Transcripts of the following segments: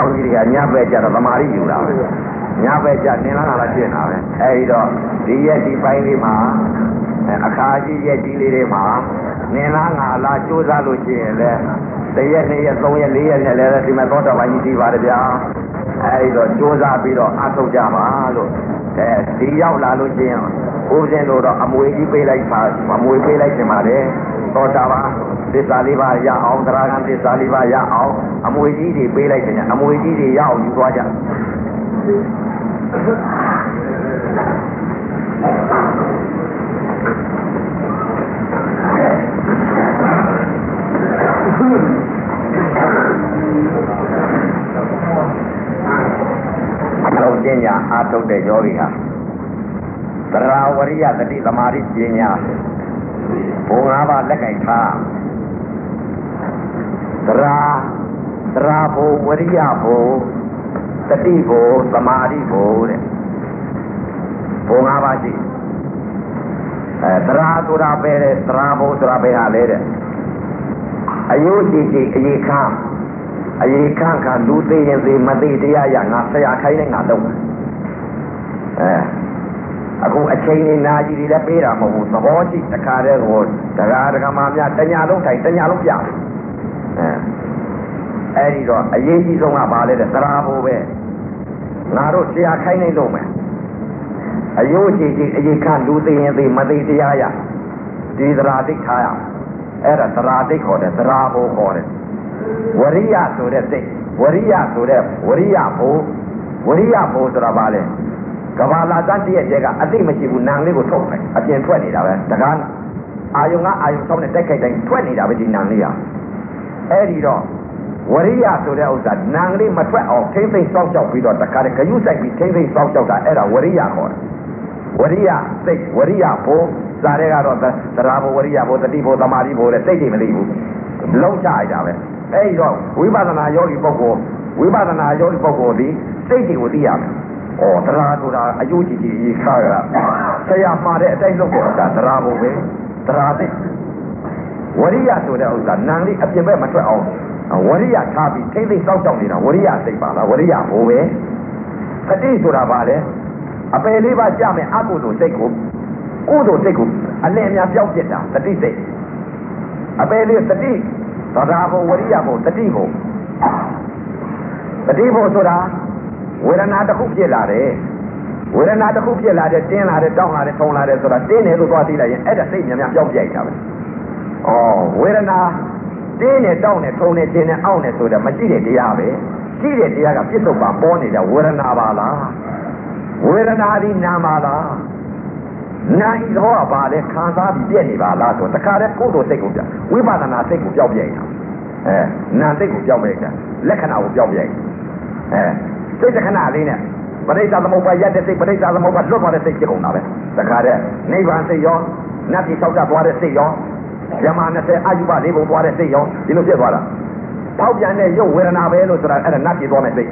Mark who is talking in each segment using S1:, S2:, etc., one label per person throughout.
S1: ကောင်းကြီးတွေကညဘက်ကျတော့သမာဓိယူတာပဲညဘက်ကျနင်လာလာရှင်းတာပဲအဲဒီတော့ဒီရက်ဒီပိုင်းလေးမှာအခါကြီးရက်ကြီးလေးတွေမှာနင်လာငါလာကြိုးစားလို့ရှိရင်လည်းတရက်နှစ်ရက်သုံးရက်လေးရက်နဲ့လည်းဒီမှာသောတာပန်ကြီးပြီးပါတယ်ဗျာအဲဒီတော့ကြိုးစားပြီးတော့အထုတ်ကြပါလို့အဲဒီရောက်လာလို့ရှိရင်ဦးဇင်းတို့တော့အမွေကြီးပေးလိုက်ပါအမွေပေးလိုက်တင်ပါတယ် သောတာပန်သစ္စာလေးပါးရအောင်တရားကံသစ္စာလေးပါးရအောင်အမွေကြီးတွေပေးလိုက်တယ်အမွေကြီးတွေရအောင်ယူသွားကြအလုံးကျင့်ညာအာထုတ်တဲ့ယောဂီဟာသရဝရိယတတိသမာဓိပညာ ဘုံ၅ပါးလက်ကင်ထားသရာသရာဘုံဝရိယဘုံတတိဘုံသမာဓိဘုံတဲ့ဘုံ၅ပါးရှိအဲသရာဆိုတာပဲတဲ့သရာဘုံဆိုတာပဲဟာလေတဲ့အယုတ်ကြည်ကြည်အေခမ်းအေခမ်းကလူသေးရင်သေးမသေးတရားရငါဆရာခိုင်းနဲ့ငါတော့အဲ အခုအချိန်နေနာကြီးတွေလည်းပေးတာမဟုတ်ဘူးသဘောရှိတခါတည်းဟိုတရားဒဂမများတညာလုံးထိုင်တညာလုံးပြအဲအဲ့ဒီတော့အရေးကြီးဆုံးကဘာလဲတဲ့သရာဘိုးပဲငါတို့ဆရာခိုင်းနေလို့မယ်အယိုးကြည်ကြည်အရေးခလူသိရင်သိမသိတရားရဒီသရာသိထားရအဲ့ဒါသရာသိခေါ်တယ်သရာဘိုးခေါ်တယ်ဝရိယဆိုတဲ့သိဝရိယဆိုတဲ့ဝရိယဘိုးဝရိယဘိုးဆိုတာဘာလဲ ကဘာလာတတ်တည့်ရဲ့ကအသိမရှိဘူးနံလေးကိုထုတ်လိုက်အပြင်ထွက်နေတာပဲတကားအာယုံကအာယုံဆောင်နဲ့တက်ခိုက်တိုင်းထွက်နေတာပဲဒီနံလေးဟာအဲ့ဒီတော့ဝရိယဆိုတဲ့ဥစ္စာနံလေးမထွက်အောင်ထိမ့်သိမ့်စောင့်ရှောက်ပြီးတော့တခါတည်းဂယုစိုက်ပြီးထိမ့်သိမ့်စောင့်ရှောက်တာအဲ့ဒါဝရိယခေါ်တယ်ဝရိယစိတ်ဝရိယဘိုးစားတဲ့ကတော့သရာဘဝရိယဘိုးတတိဘိုးသမာဓိဘိုးတဲ့စိတ်တွေမသိဘူးလုံးချရတာပဲအဲ့ဒီတော့ဝိပဿနာယောဂီပုဂ္ဂိုလ်ဝိပဿနာယောဂီပုဂ္ဂိုလ်ဒီစိတ်တွေကိုသိရမယ် ဩတရားဆိုတာအယုကြည်ကြည်ရေးခါကဆရာမှာတဲ့အတိုင်းလုပ်တဲ့ဥစ္စာတရားဘုံပဲတရားသိဝရိယဆိုတဲ့ဥစ္စာနံလေးအပြင်ဘက်မထွက်အောင်ဝရိယထားပြီးထိမ့်သိမ့်စောက်ရှောက်နေတာဝရိယစိတ်ပါလားဝရိယဘိုးပဲတတိဆိုတာဘာလဲအပယ်လေးပါကြမယ်အကုသိုလ်စိတ်ကိုကုသိုလ်စိတ်ကိုအလင်းအများပြောင်းပြစ်တာတတိစိတ်အပယ်လေးတတိသဒ္ဓါဘုံဝရိယဘုံတတိဘုံတတိဘုံဆိုတာ ဝေဒနာတစ်ခုဖြစ်လာတယ်ဝေဒနာတစ်ခုဖြစ်လာတယ်တင်းလာတယ်တောင်းလာတယ်ထုံလာတယ်ဆိုတာတင်းတယ်လို့သွားသိလိုက်ရင်အဲ့ဒါစိတ်များများပြောင်းပြိုက်တာပဲဩဝေဒနာတင်းနဲ့တောင်းနဲ့ထုံနဲ့တင်းနဲ့အောင့်နဲ့ဆိုတော့မရှိတဲ့တရားပဲရှိတဲ့တရားကပြစ္ဆုတ်ပါပေါ်နေတဲ့ဝေဒနာပါလားဝေဒနာဒီနာပါလားနာဤသဘောကပါလဲခံစားပြီးပြည့်နေပါလားဆိုတခါတည်းကိုယ်တော်စိတ်ကိုပြဝိပဿနာစိတ်ကိုပြောင်းပြိုက်တာအဲနာစိတ်ကိုပြောင်းပြိုက်တာလက္ခဏာကိုပြောင်းပြိုက်အဲ စိတ်တခဏလေးနဲ့ပရိစ္ဆာသမုပ္ပါရက်တဲ့စိတ်ပရိစ္ဆာသမုပ္ပါလွတ်သွားတဲ့စိတ်ဖြစ်ကုန်တာပဲတခါတည်းနိဗ္ဗာန်စိတ်ရောနတ်ပြည်၆ချက်သွားတဲ့စိတ်ရောယမ20အာယုဘလေးပုံသွားတဲ့စိတ်ရောဒီလိုဖြစ်သွားတာပေါက်ပြန်တဲ့ရုပ်ဝေဒနာပဲလို့ဆိုတာအဲ့ဒါနတ်ပြည်သွားတဲ့စိတ်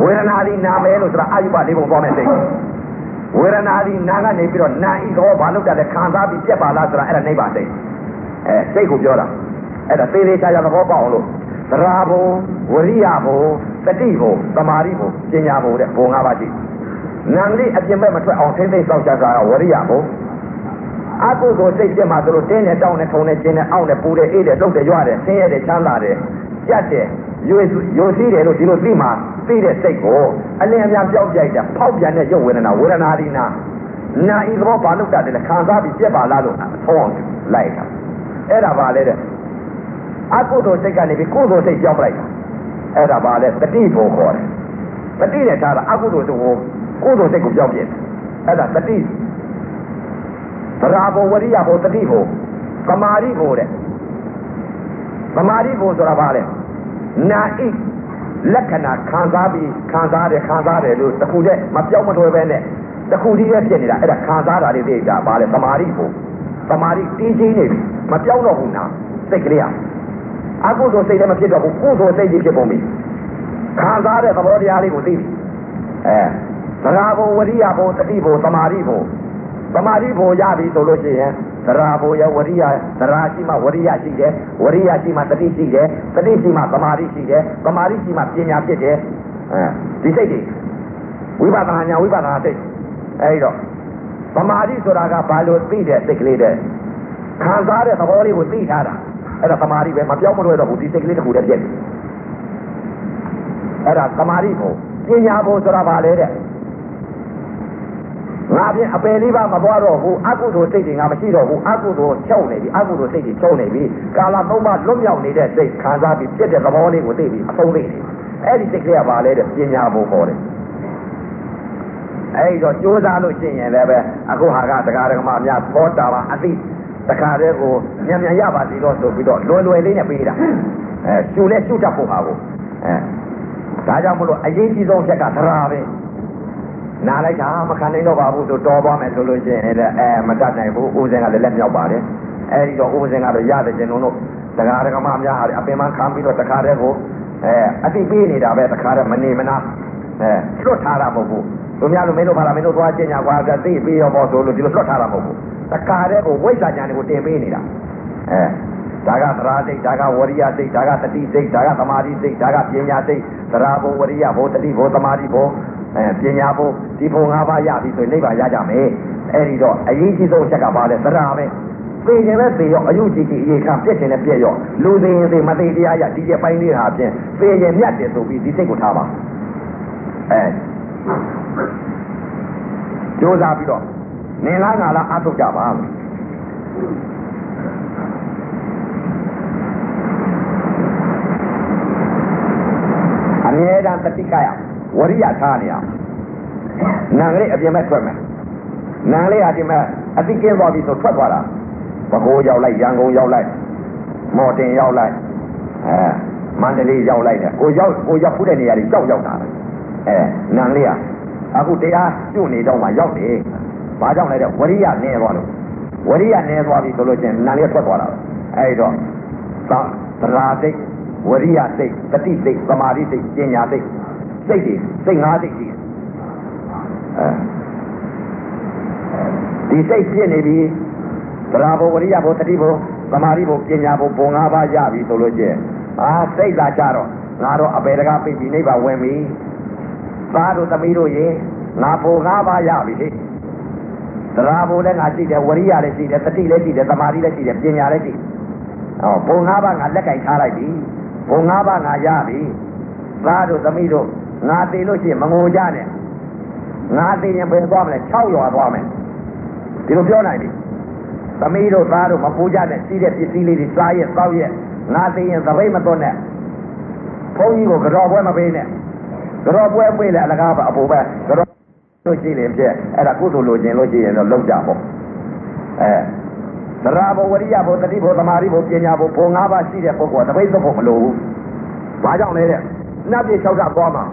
S1: ဝေဒနာဒီနာပဲလို့ဆိုတာအာယုဘလေးပုံသွားတဲ့စိတ်ဝေဒနာဒီနာကနေပြီးတော့နာဤသောဘာလို့တက်လဲခံစားပြီးပြက်ပါလားဆိုတာအဲ့ဒါနိဗ္ဗာန်စိတ်အဲစိတ်ကိုပြောတာအဲ့ဒါသေးသေးချာချာသဘောပေါက်အောင်လို့သရာဘုံဝရိယဘုံ တတိဘုံသမာဓိဘုံပညာဘုံတဲ့ဘုံ၅ပါးရှိနံလေးအပြင်ဘက်မထွက်အောင်ထိမ့်သိမ့်စောင့်ချတာဝရိယဘုံအကုသိုလ်စိတ်ပြမှာသူတို့တင်းနဲ့တောင်းနဲ့ထုံနဲ့ကျင်းနဲ့အောင့်နဲ့ပူတဲ့အေးတဲ့လှုပ်တဲ့ရွတဲ့ဆင်းရဲတဲ့ချမ်းသာတဲ့ကြက်တဲ့ရွေရွစီးတယ်လို့ဒီလိုသိမှသိတဲ့စိတ်ကိုအလင်းအများပြောင်းပြိုက်တဲ့ဖောက်ပြန်တဲ့ရုပ်ဝေဒနာဝေဒနာဒီနာနာဤသဘောဘာလို့တတ်တယ်လဲခံစားပြီးပြက်ပါလားလို့ထောင်းလိုက်တာအဲ့ဒါပါလေတဲ့အကုသိုလ်စိတ်ကနေပြီးကုသိုလ်စိတ်ပြောင်းလိုက်တာ အဲ့ဒါပါလေတတိဘုံခေါ်တယ်တတိနဲ့ထားတာအကုသိုလ်စိတ်ကိုကုသိုလ်စိတ်ကိုပြောင်းပြတယ်အဲ့ဒါတတိသရာဘုံဝရိယဘုံတတိဘုံကမာရိဘုံတဲ့ကမာရိဘုံဆိုတာဘာလဲနာဣလက္ခဏာခံစားပြီးခံစားတယ်ခံစားတယ်လို့တခုတည်းမပြောင်းမထွဲပဲနဲ့တခုတည်းပဲဖြစ်နေတာအဲ့ဒါခံစားတာလေးသိတာဘာလဲသမာဓိဘုံသမာဓိတင်းချင်းနေပြီမပြောင်းတော့ဘူးနာစိတ်ကလေးอ่ะ အကုသိုလ်စိတ်လည်းမဖြစ်တော့ဘူးကုသိုလ်စိတ်ကြီးဖြစ်ပုံပြီခံစားတဲ့သဘောတရားလေးကိုသိပြီအဲသရာဘုံဝရိယဘုံတတိဘုံသမာဓိဘုံသမာဓိဖို့ရပြီဆိုလို့ရှိရင်သရာဖို့ရဝရိယသရာရှိမှဝရိယရှိတယ်ဝရိယရှိမှတတိရှိတယ်တတိရှိမှသမာဓိရှိတယ်သမာဓိရှိမှပညာဖြစ်တယ်အဲဒီစိတ်တွေဝိပဿနာညာဝိပဿနာစိတ်အဲဒီတော့သမာဓိဆိုတာကဘာလို့သိတဲ့စိတ်ကလေးတဲ့ခံစားတဲ့သဘောလေးကိုသိထားတာ အဲ့ဒါသမာဓိပဲမပြောင်းမလွယ်တော့ဘူးဒီစိတ်ကလေးတစ်ခုတည်းပြည့်တယ်အဲ့ဒါသမာဓိဖို့ပညာဖို့ဆိုတာဘာလဲတဲ့ငါဖြင့်အပယ်လေးပါမသွားတော့ဘူးအကုသိုလ်စိတ်တွေငါမရှိတော့ဘူးအကုသိုလ်ချုပ်နေပြီအကုသိုလ်စိတ်တွေချုပ်နေပြီကာလသုံးပါလွတ်မြောက်နေတဲ့စိတ်ခံစားပြီးပြည့်တဲ့သဘောလေးကိုသိပြီးအဆုံးသိနေအဲ့ဒီစိတ်ကလေးကပါလဲတဲ့ပညာဘုံခေါ်တယ်အဲ့တော့ကြိုးစားလို့ရှိရင်လည်းပဲအခုဟာကတရားဓမ္မများသောတာပန်အသိ တခါတည်းကိုမြန်မြန်ရပါစီတော့ဆိုပြီးတော့လွယ်လွယ်လေးနဲ့ပေးတာအဲရှူလဲရှူတတ်ဖို့ပါကိုအဲဒါကြောင့်မလို့အရေးကြီးဆုံးချက်ကသရာပဲနားလိုက်တာမခံနိုင်တော့ပါဘူးဆိုတော်သွားမယ်ဆိုလို့ရှိရင်လည်းအဲမတတ်နိုင်ဘူးဦးစင်ကလည်းလက်မြောက်ပါတယ်အဲဒီတော့ဦးစင်ကတော့ရတယ်ကျင်တို့တရားဓမ္မများဟာအပင်မခံပြီးတော့တခါတည်းကိုအဲအတိပေးနေတာပဲတခါတည်းမနေမနာအဲလွတ်ထားတာမဟုတ်ဘူး တို့များလို့မင်းတို့ဘာလားမင်းတို့သွားကျင်ညာကွာသိပြီးရောပေါ့ဆိုလို့ဒီလိုလွတ်ထားတာမဟုတ်ဘူးတခါတည်းကိုဝိဇ္ဇာညာတွေကိုတင်ပေးနေတာအဲဒါကသရာစိတ်ဒါကဝရိယစိတ်ဒါကတတိစိတ်ဒါကသမာဓိစိတ်ဒါကပညာစိတ်သရာဘုံဝရိယဘုံတတိဘုံသမာဓိဘုံအဲပညာဘုံဒီဘုံ၅ပါးရပြီဆိုရင်နိဗ္ဗာန်ရကြမယ်အဲဒီတော့အရေးကြီးဆုံးအချက်ကဘာလဲသရာပဲသိရင်လည်းသိရောအယုကြည်ကြည်အေခါပြက်ခြင်းနဲ့ပြက်ရောလူသိရင်သိမသိတရားရဒီရဲ့ပိုင်းလေးဟာဖြင့်သိရင်မြတ်တယ်ဆိုပြီးဒီစိတ်ကိုထားပါအဲ ကြိုးစားပြီးတော့နင်လားငါလားအထုတ်ကြပါအမြဲတမ်းတတိကရဝရိယထားနေအောင်နာလေးအပြင်မဲ့ထွက်မယ်နာလေးအပြင်မဲ့အတိကင်းသွားပြီဆိုထွက်သွားတာဘကိုးရောက်လိုက်ရန်ကုန်ရောက်လိုက်မော်တင်ရောက်လိုက်အဲမန္တလေးရောက်လိုက်တယ်ကိုရောက်ကိုရောက်ဖူးတဲ့နေရာတွေကြောက်ရောက်တာအဲနာလေးက အခုတရားကျွနေတော့မှရောက်တယ်ဘာကြောင့်လဲတဲ့ဝရိယနည်းသွားလို့ဝရိယနည်းသွားပြီဆိုလို့ချင်းနာလေးထွက်သွားတာအဲဒီတော့သရာစိတ်ဝရိယစိတ်တတိစိတ်သမာဓိစိတ်ပညာစိတ်စိတ်တွေစိတ်ငါးစိတ်ရှိတယ်အဲဒီစိတ်ပြည့်နေပြီသရာဘဝရိယဘဝတတိဘဝသမာဓိဘဝပညာဘဝဘုံ၅ပါးရပြီဆိုလို့ချင်းအာစိတ်သာကြတော့ငါတော့အပေတကားပြည့်ပြီနိဗ္ဗာန်ဝင်ပြီ သားတို့သမီးတို့ရေငါဘုံ၅ပါးရပြီလေသရာဘုံလည်းငါရှိတယ်ဝရိယလည်းရှိတယ်တတိလည်းရှိတယ်သမာဓိလည်းရှိတယ်ပညာလည်းရှိတယ်ဟောဘုံ၅ပါးငါလက်ကင်ထားလိုက်ပြီဘုံ၅ပါးငါရပြီသားတို့သမီးတို့ငါသိလို့ရှိရင်မငိုကြနဲ့ငါသိရင်ဘယ်သွားမလဲ6ရွာသွားမယ်ဒီလိုပြောနိုင်ပြီသမီးတို့သားတို့မပူကြနဲ့စီးတဲ့ပစ္စည်းလေးတွေစားရဲ့တောက်ရဲ့ငါသိရင်သပိတ်မသွန်းနဲ့ဘုန်းကြီးကိုကြော်ပွဲမပေးနဲ့ ကြော်ပွဲပေးလေအလကားအပူပဲကြော်လို့ရှိရင်ပြည့်အဲ့ဒါကုသိုလ်လိုချင်လို့ရှိရင်တော့လောက်ကြပေါ့အဲသရဘဝရိယဘဝတတိဘဝသမာဓိဘဝပညာဘဝဘုံ၅ပါးရှိတဲ့ပုဂ္ဂိုလ်ကတပိတ်သွဖို့မလိုဘူးဘာကြောင့်လဲတဲ့နတ်ပြည်၆ဓာတ်သွားမှာ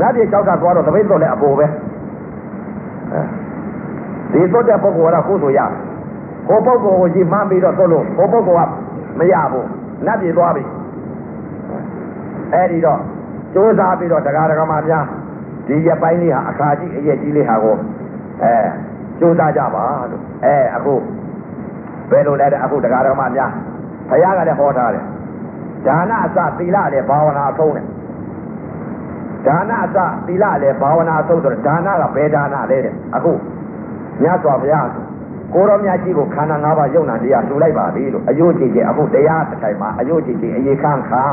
S1: နတ်ပြည်၆ဓာတ်သွားတော့တပိတ်သွလည်းအပူပဲဒီသွတ်တဲ့ပုဂ္ဂိုလ်ကကုသိုလ်ရဟိုပုဂ္ဂိုလ်ကိုကြီးမှန်းပြီးတော့သွတ်လို့ဟိုပုဂ္ဂိုလ်ကမရဘူးနတ်ပြည်သွားပြီအဲ့ဒီတော့ ကြိုးစားပြီးတော့တရားဓမ္မများဒီရပိုင်းလေးဟာအခါကြီးအရက်ကြီးလေးဟာကိုအဲကြိုးစားကြပါလို့အဲအခုဘယ်လိုလဲတဲ့အခုတရားဓမ္မများဘုရားကလည်းဟောထားတယ်ဒါနအစသီလလည်းဘာဝနာအဆုံးတယ်ဒါနအစသီလလည်းဘာဝနာအဆုံးဆိုတော့ဒါနကဘယ်ဒါနလဲတဲ့အခုမြတ်စွာဘုရားကိုရောမြတ်ကြီးကိုခန္ဓာ၅ပါးယုံနာတရားလှူလိုက်ပါပြီလို့အယုတ်ကြည်ကြအခုတရားတစ်ထိုင်မှာအယုတ်ကြည်ကြည်အေခန့်ခါ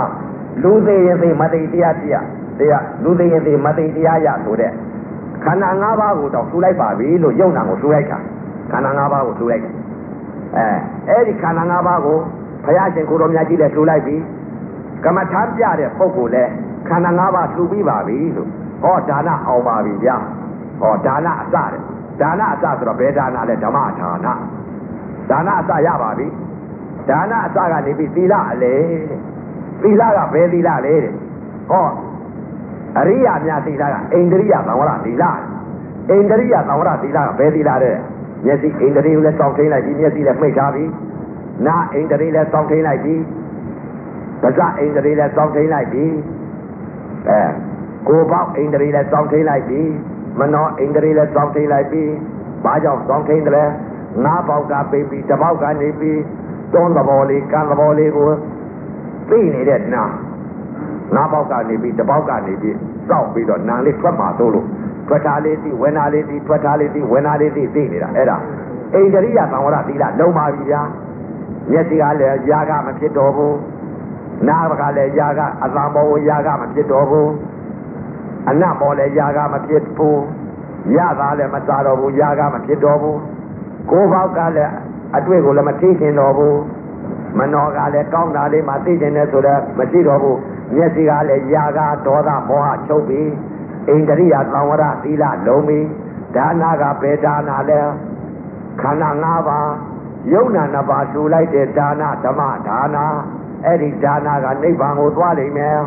S1: လူသေးရင်သေးမသိတရားတရားတရားလူသေးရင်သေးမသိတရားရဆိုတဲ့ခန္ဓာ၅ပါးကိုတော့လှူလိုက်ပါပြီလို့ယုံနာကိုလှူလိုက်တာခန္ဓာ၅ပါးကိုလှူလိုက်အဲအဲ့ဒီခန္ဓာ၅ပါးကိုဘုရားရှင်ကိုတော်မြတ်ကြီးလည်းလှူလိုက်ပြီကမ္မထာပြတဲ့ပုဂ္ဂိုလ်လည်းခန္ဓာ၅ပါးလှူပြီးပါပြီလို့ဟောဒါနအောင်ပါပြီဗျာဟောဒါနအစတဲ့ဒါနအစဆိုတော့ဘယ်ဒါနလဲဓမ္မဒါနဒါနအစရပါပြီဒါနအစကနေပြီးသီလအလေ သီလကဘယ်သီလလဲတဲ့ဟောအရိယာများသီလကအိန္ဒြိယသံဝရသီလအိန္ဒြိယသံဝရသီလကဘယ်သီလလဲမျက်စိအိန္ဒြိကိုလည်းစောင့်ထိန်လိုက်ပြီးမျက်စိလည်းမှိတ်ထားပြီးနားအိန္ဒြိလည်းစောင့်ထိန်လိုက်ပြီးပါးစပ်အိန္ဒြိလည်းစောင့်ထိန်လိုက်ပြီးအဲကိုယ်ပေါက်အိန္ဒြိလည်းစောင့်ထိန်လိုက်ပြီးမနောအိန္ဒြိလည်းစောင့်ထိန်လိုက်ပြီးဘာကြောင့်ကောင်းထိန်တယ်ငါးပေါက်ကပေးပြီးတပေါက်ကနေပြီးတွန်းသဘောလေးကံသဘောလေးကို သိနေတဲ့နာငါးပေါက်ကနေပြီးတပေါက်ကနေပြီးစောက်ပြီးတော့နာလေးထွက်မှာသို့လို့ထွက်ထားလေးသိဝင်ထားလေးသိထွက်ထားလေးသိဝင်ထားလေးသိသိနေတာအဲ့ဒါအိန္ဒရိယသံဝရသီလလုံးပါပြီဗျာမျက်စိကလည်းຢာကမဖြစ်တော့ဘူးနားကလည်းຢာကအသံပေါ်ကိုຢာကမဖြစ်တော့ဘူးအနတ်ပေါ်လည်းຢာကမဖြစ်ဘူးရတာလည်းမစားတော့ဘူးຢာကမဖြစ်တော့ဘူးကိုယ်ပေါက်ကလည်းအတွေ့ကိုလည်းမထိချင်တော့ဘူး မနောကလည်းကောင်းတာလေးမှသိချင်တယ်ဆိုတော့မရှိတော့ဘူးမျက်စိကလည်းຢာကဒေါသမောဟချုပ်ပြီးအိန္ဒြိယသံဝရသီလလုံးပြီးဒါနာကဘယ်ဒါနာလဲခန္ဓာ၅ပါးယုံနာနှစ်ပါးထူလိုက်တဲ့ဒါနဓမ္မဒါနာအဲ့ဒီဒါနာကနိဗ္ဗာန်ကိုသွားလိမ့်မယ်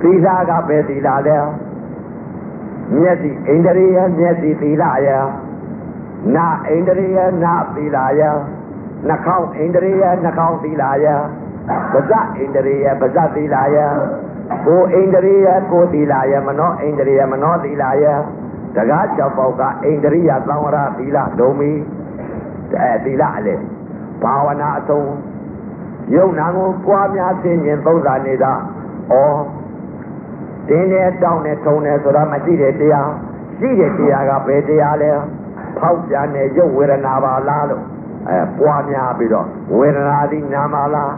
S1: သီလကပဲသီလလဲမျက်စိအိန္ဒြိယမျက်စိသီလယနာအိန္ဒြိယနာသီလယ နှာခေါင်းအိန္ဒြိယနှာခေါင်းသီလယပါဇတ်အိန္ဒြိယပါဇတ်သီလယကိုအိန္ဒြိယကိုသီလယမနောအိန္ဒြိယမနောသီလယတကား၆ပေါက်ကအိန္ဒရိယသံဝရသီလဒုံမီအဲသီလအလေဘာဝနာအဆုံးယုံနာကိုကြွားများဆင်းခြင်းသုံးစာနေတာဩတင်းနဲ့တောင်းနဲ့ထုံနဲ့ဆိုတာမရှိတဲ့တရားရှိတဲ့တရားကဘယ်တရားလဲဖောက်ပြန်တဲ့ရုပ်ဝေဒနာပါလားလို့ အဲပွားများပြီးတော့ဝေဒနာသည်နာမလား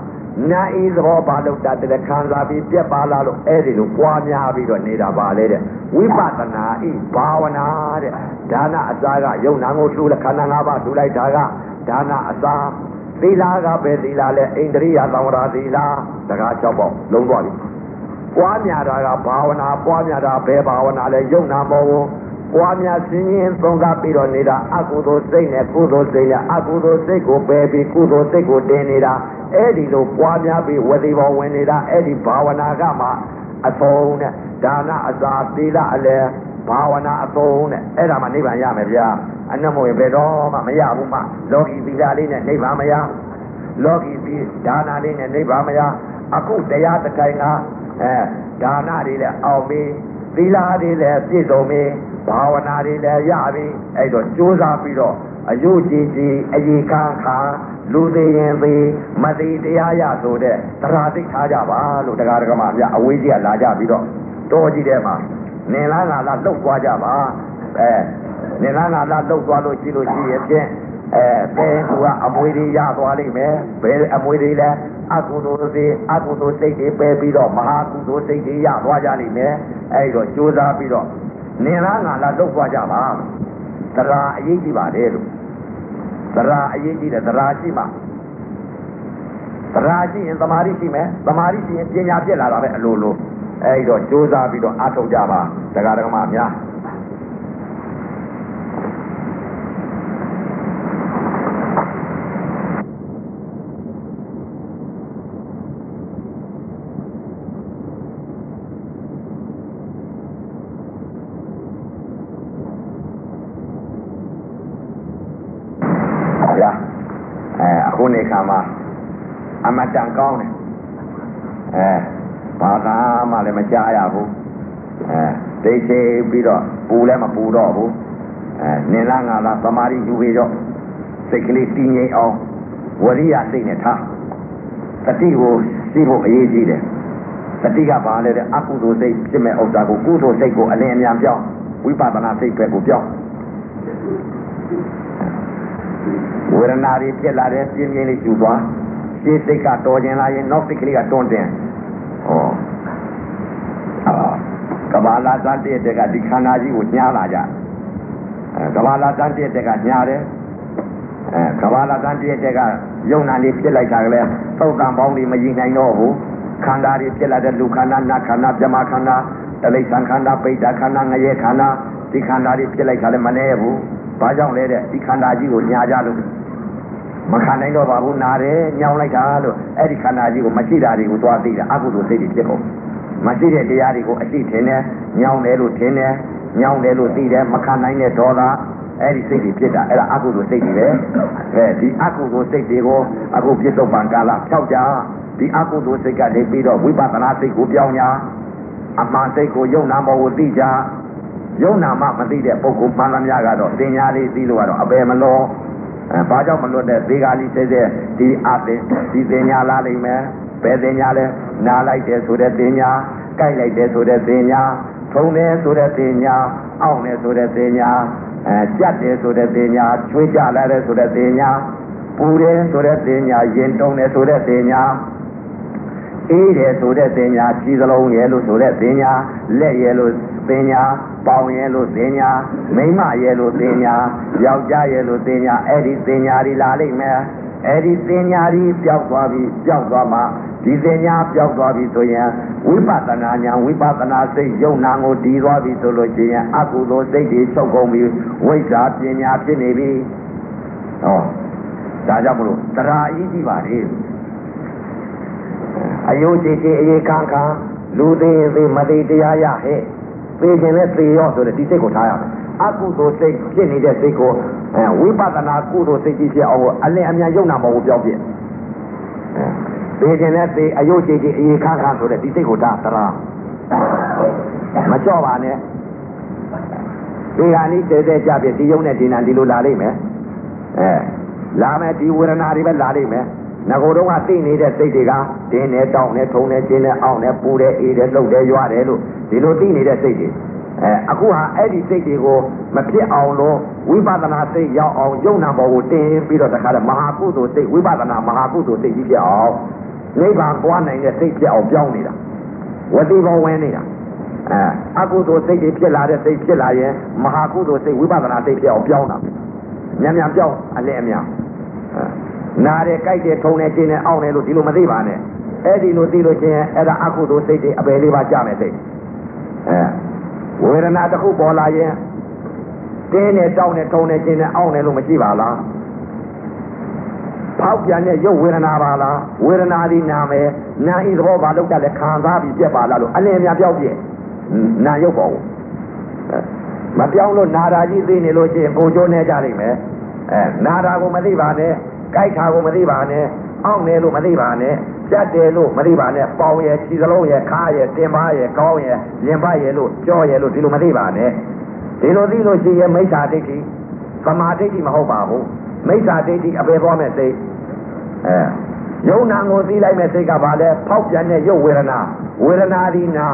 S1: နာဤသဘောပါလို့တတ်တဲ့ခံစားပြီးပြက်ပါလားလို့အဲ့ဒီလိုပွားများပြီးတော့နေတာပါလေတဲ့ဝိပဿနာဤဘာဝနာတဲ့ဒါနအစာကယုံနာကိုထူလက်ခန္ဓာ၅ပါးထူလိုက်တာကဒါနအစာသီလကပဲသီလလဲအိန္ဒြိယသံဝရသီလတကား၆ပေါက်လုံးသွားပြီပွားများတာကဘာဝနာပွားများတာဘယ်ဘာဝနာလဲယုံနာမောဘူး ပွားများစင်းရင်သုံးကားပြီးတော့နေတာအကုသိုလ်စိတ်နဲ့ကုသိုလ်စိတ်နဲ့အကုသိုလ်စိတ်ကိုပယ်ပြီးကုသိုလ်စိတ်ကိုတင်နေတာအဲ့ဒီလိုပွားများပြီးဝတိဘောဝင်နေတာအဲ့ဒီဘာဝနာကမှအဆုံးနဲ့ဒါနအစာသီလအလယ်ဘာဝနာအဆုံးနဲ့အဲ့ဒါမှနိဗ္ဗာန်ရမယ်ဗျာအနတ်မို့ရင်ဘယ်တော့မှမရဘူးမှလောကီသီလလေးနဲ့နိဗ္ဗာန်မရလောကီသီဒါနလေးနဲ့နိဗ္ဗာန်မရအခုတရားတစ်ခိုင်ကအဲဒါနတွေလည်းအောင်ပြီးသီလတွေလည်းပြည့်စုံပြီး ဘာဝနာတွေလည်းရပြီအဲ့တော့ကြိုးစားပြီးတော့အယုတ်ကြည်ကြည်အယေခါခါလူသေးရင်သေးမသေးတရားရဆိုတဲ့တရားသိထားကြပါလို့တရားဓမ္မပြအဝေးကြီးကလာကြပြီးတော့တော်ကြီးတဲ့မှာနင်လားလာလားလှုပ်သွားကြပါအဲနင်လားလာလားလှုပ်သွားလို့ရှိလို့ရှိရင်ဖြင့်အဲဘယ်သူကအမွေတွေရသွားလိမ့်မယ်ဘယ်အမွေတွေလဲအကုသိုလ်တွေအကုသိုလ်စိတ်တွေပယ်ပြီးတော့မဟာကုသိုလ်စိတ်တွေရသွားကြလိမ့်မယ်အဲဒီတော့ကြိုးစားပြီးတော့ နင်လားငါလားလှုပ်သွားကြပါတရားအရေးကြီးပါတယ်လို့တရားအရေးကြီးတယ်တရားရှိမှတရားရှိရင်သမာဓိရှိမယ်သမာဓိရှိရင်ပညာဖြစ်လာတာပဲအလိုလိုအဲဒီတော့ကြိုးစားပြီးတော့အားထုတ်ကြပါတရားဓမ္မများနေခါမှာအမတန်ကောင်းတယ်အဲဘာသာ မှလည်းမကြားရဘူးအဲဒိတ်သေးပြီးတော့ပူလည်းမပူတော့ဘူးအဲနင်လားငါလားသမာဓိယူပြီးတော့စိတ်ကလေးတည်ငြိမ်အောင်ဝရိယစိတ်နဲ့ထားတတိကိုစီးဖို့အရေးကြီးတယ်တတိကဘာလဲတဲ့အကုသိုလ်စိတ်ဖြစ်မဲ့ဥစ္စာကိုကုသိုလ်စိတ်ကိုအလင်းအမြန်ပြောင်းဝိပဿနာစိတ်ပဲကိုပြောင်းဝေဒနာတွေဖြစ်လာတဲ့ပြင်းပြင်းလေးယူသွားရှေးစိတ်ကတော်ကျင်လာရင်နောက်စိတ်ကလေးကတွန်းတင်ဟောအာ ကဘာလာသတ္တတဲ့ကဒီခန္ဓာကြီးကိုညားလာကြအဲကဘာလာသတ္တတဲ့ကညားတယ်အဲကဘာလာသတ္တတဲ့ကယုံနာလေးဖြစ်လိုက်တာကလေးသုတ်တံပေါင်းလေးမရင်နိုင်တော့ဘူးခန္ဓာတွေဖြစ်လာတဲ့လူခန္ဓာနတ်ခန္ဓာပြမခန္ဓာတလိษံခန္ဓာပိဋကခန္ဓာငရဲခန္ဓာဒီခန္ဓာတွေဖြစ်လိုက်တာလည်းမနေဘူးဘာကြောင့်လဲတဲ့ဒီခန္ဓာကြီးကိုညာကြလို့မခံနိုင်တော့ပါဘူးနာတယ်ညောင်းလိုက်တာလို့အဲ့ဒီခန္ဓာကြီးကိုမရှိတာတွေကိုသွားသိတာအကုသိုလ်စိတ်တွေဖြစ်ကုန် မရှိတဲ့တရားတွေကိုအရှိထင်တယ်ညောင်းတယ်လို့ထင်တယ်ညောင်းတယ်လို့သိတယ်မခံနိုင်တဲ့ဒေါသအဲ့ဒီစိတ်တွေဖြစ်တာအဲ့ဒါအကုသိုလ်စိတ်တွေပဲအဲဒီအကုသိုလ်စိတ်တွေကိုအခုပြစ္ဆုတ်ပံကာလဖြောက်ကြဒီအကုသိုလ်စိတ်ကနေပြီးတော့ဝိပဿနာစိတ်ကိုပြောင်းညာအမှန်စိတ်ကိုယုံနာမောကိုသိကြယုံနာမှမသိတဲ့ပုဂ္ဂိုလ်မှန်သမျှကတော့တင်ညာလေးသိလို့ကတော့အပယ်မလွန်အဲဘာကြောင့်မလွတ်တဲ့သေကာလေးဆဲဆဲဒီအသင်ဒီတင်ညာလာလိမ့်မယ် ဘယ်တင်ညာလဲနားလိုက်တယ်ဆိုတဲ့တင်ညာကြိုက်လိုက်တယ်ဆိုတဲ့တင်ညာထုံတယ်ဆိုတဲ့တင်ညာအောင့်တယ်ဆိုတဲ့တင်ညာအဲကြက်တယ်ဆိုတဲ့တင်ညာချွေးကြလာတယ်ဆိုတဲ့တင်ညာပူတယ်ဆိုတဲ့တင်ညာရင်တုံတယ်ဆိုတဲ့တင်ညာအေးတယ်ဆိုတဲ့တင်ညာခြေစလုံးရဲလို့ဆိုတဲ့တင်ညာလက်ရဲလို့တင်ညာပေါင်ရဲလို့တင်ညာမိမရဲလို့တင်ညာယောက်ျားရဲလို့တင်ညာအဲ့ဒီတင်ညာတွေလာလိမ့်မယ် အဲ့ဒီတင်ညာတွေပျောက်သွားပြီပျောက်သွားမှဒီတင်ညာပျောက်သွားပြီဆိုရင်ဝိပဿနာဉာဏ်ဝိပဿနာစိတ်ယုံနာကိုတည်သွားပြီဆိုလို့ရှိရင်အကုသိုလ်စိတ်တွေချုပ်ကုန်ပြီဝိဇ္ဇာပညာဖြစ်နေပြီဟောဒါကြောင့်မလို့တရားအကြီးကြီးပါလေအယုတ်ကြည်ကြည်အေခံခံလူသေးသေးမသေးတရားရဟဲ့သေခြင်းနဲ့သေရောဆိုတဲ့ဒီစိတ်ကိုထားရမယ် အကုသိုလ်စိတ်ဖြစ်နေတဲ့စိတ်ကိုအဲဝိပဿနာကုသိုလ်စိတ်ကြီးဖြစ်အောင်အလင်းအမြန်ယုံနာမဟုတ်ပြောင်းပြသေခြင်းနဲ့သေအယုတ်ကြည်ကြည်အေခံခံဆိုတဲ့ဒီစိတ်ကိုထားတရားမလျှော့ပါနဲ့ဒီကနေ့တဲတဲကြပြဒီယုံနဲ့ဒီနာဒီလိုလာလိမ့်မယ်အဲလာမယ်ဒီဝေဒနာတွေပဲလာလိမ့်မယ်ငကိုတော့ကသိနေတဲ့စိတ်တွေကတင်းနဲ့တောင်းနဲ့ထုံနဲ့ကျင်းနဲ့အောင့်နဲ့ပူတဲ့အေးတဲ့လှုပ်တဲ့ရွာတယ်လို့ဒီလိုသိနေတဲ့စိတ်တွေ အဲအခုဟာအဲ့ဒီစိတ်တွေကိုမဖြစ်အောင်လို့ဝိပဿနာစိတ်ရောက်အောင်ယုံနာပေါ်ကိုတင်ပြီးတော့တခါတည်းမဟာကုသိုလ်စိတ်ဝိပဿနာမဟာကုသိုလ်စိတ်ကြီးဖြစ်အောင်နိဗ္ဗာန်ပွားနိုင်တဲ့စိတ်ဖြစ်အောင်ပြောင်းနေတာဝတိဘောဝင်နေတာအဲအကုသိုလ်စိတ်တွေဖြစ်လာတဲ့စိတ်ဖြစ်လာရင်မဟာကုသိုလ်စိတ်ဝိပဿနာစိတ်ဖြစ်အောင်ပြောင်းတာမြန်မြန်ပြောင်းအလဲအမြန်နာတယ်ကြိုက်တယ်ထုံတယ်ကျင်းတယ်အောင့်တယ်လို့ဒီလိုမသိပါနဲ့အဲ့ဒီလိုသိလို့ချင်းအဲ့ဒါအကုသိုလ်စိတ်တွေအပယ်လေးပါကြမယ်စိတ်အဲ ဝေဒနာတစ်ခုပေါ်လာရင်တင်းနဲ့တောင်းနဲ့ထုံနဲ့ကျင်းနဲ့အောင့်တယ်လို့မရှိပါလားဖောက်ပြန်တဲ့ရုပ်ဝေဒနာပါလားဝေဒနာဒီနာမယ်နာဤသဘောပါလောက်တတ်လဲခံစားပြီးပြက်ပါလားလို့အလင်းများပြောက်ပြက်နာရုပ်ပေါ်ကိုမပြောင်းလို့နာတာကြီးသိနေလို့ရှိရင်ပုံကျိုးနေကြလိမ့်မယ်အဲနာတာကိုမသိပါနဲ့ကြိုက်တာကိုမသိပါနဲ့အောင့်တယ်လို့မသိပါနဲ့ ကြက်တယ်လို့မသိပါနဲ့ပေါင်ရဲ့ခြေစလုံးရဲ့ခါရဲ့တင်ပါရဲ့ကောင်းရဲ့ရင်ပါရဲ့လို့ကြောရဲ့လို့ဒီလိုမသိပါနဲ့ဒီလိုသိလို့ရှိရင်မိစ္ဆာဒိဋ္ဌိသမာဓိဋ္ဌိမဟုတ်ပါဘူးမိစ္ဆာဒိဋ္ဌိအပေသွားမဲ့စိတ်အဲယုံနာကိုသိလိုက်မဲ့စိတ်ကဘာလဲဖောက်ပြန်တဲ့ရုပ်ဝေဒနာဝေဒနာဒီနာ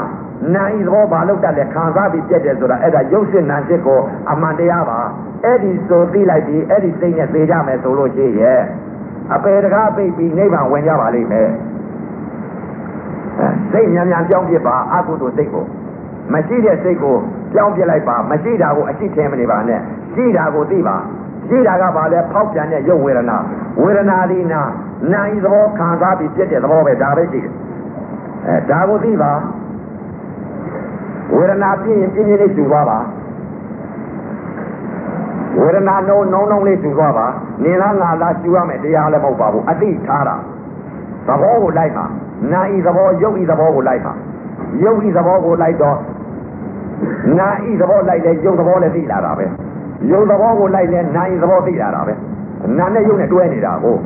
S1: နာဤသဘောဘာလို့တတ်လဲခံစားပြီးပြက်တယ်ဆိုတာအဲ့ဒါရုပ်စစ်နာစစ်ကိုအမှန်တရားပါအဲ့ဒီဆိုသိလိုက်ပြီးအဲ့ဒီစိတ်နဲ့သိကြမယ်ဆိုလို့ရှိရဲ့ အပေတကားပိတ်ပြီးနိဗ္ဗာန်ဝင်ကြပါလိမ့်မယ်စိတ်မြန်မြန်ပြောင်းပြစ်ပါအကုသိုလ်စိတ်ကိုမရှိတဲ့စိတ်ကိုပြောင်းပြစ်လိုက်ပါမရှိတာကိုအရှိထင်မနေပါနဲ့ရှိတာကိုသိပါရှိတာကဘာလဲဖောက်ပြန်တဲ့ရုပ်ဝေဒနာဝေဒနာဒီနာနာဤသဘောခံစားပြီးပြစ်တဲ့သဘောပဲဒါပဲရှိတယ်အဲဒါကိုသိပါဝေဒနာပြင်းရင်ပြင်းပြင်းလေးရှူသွားပါဝေဒနာနှုံနှုံနှုံလေးရှူသွားပါ နေလားငါလားရှူရမယ်တရားလည်းမဟုတ်ပါဘူးအတိထားတာသဘောကိုလိုက်ပါနာဤသဘောယုတ်ဤသဘောကိုလိုက်ပါယုတ်ဤသဘောကိုလိုက်တော့နာဤသဘောလိုက်လဲယုတ်သဘောလည်းသိလာတာပဲယုတ်သဘောကိုလိုက်လဲနာဤသဘောသိလာတာပဲနာနဲ့ယုတ်နဲ့တွဲနေတာကို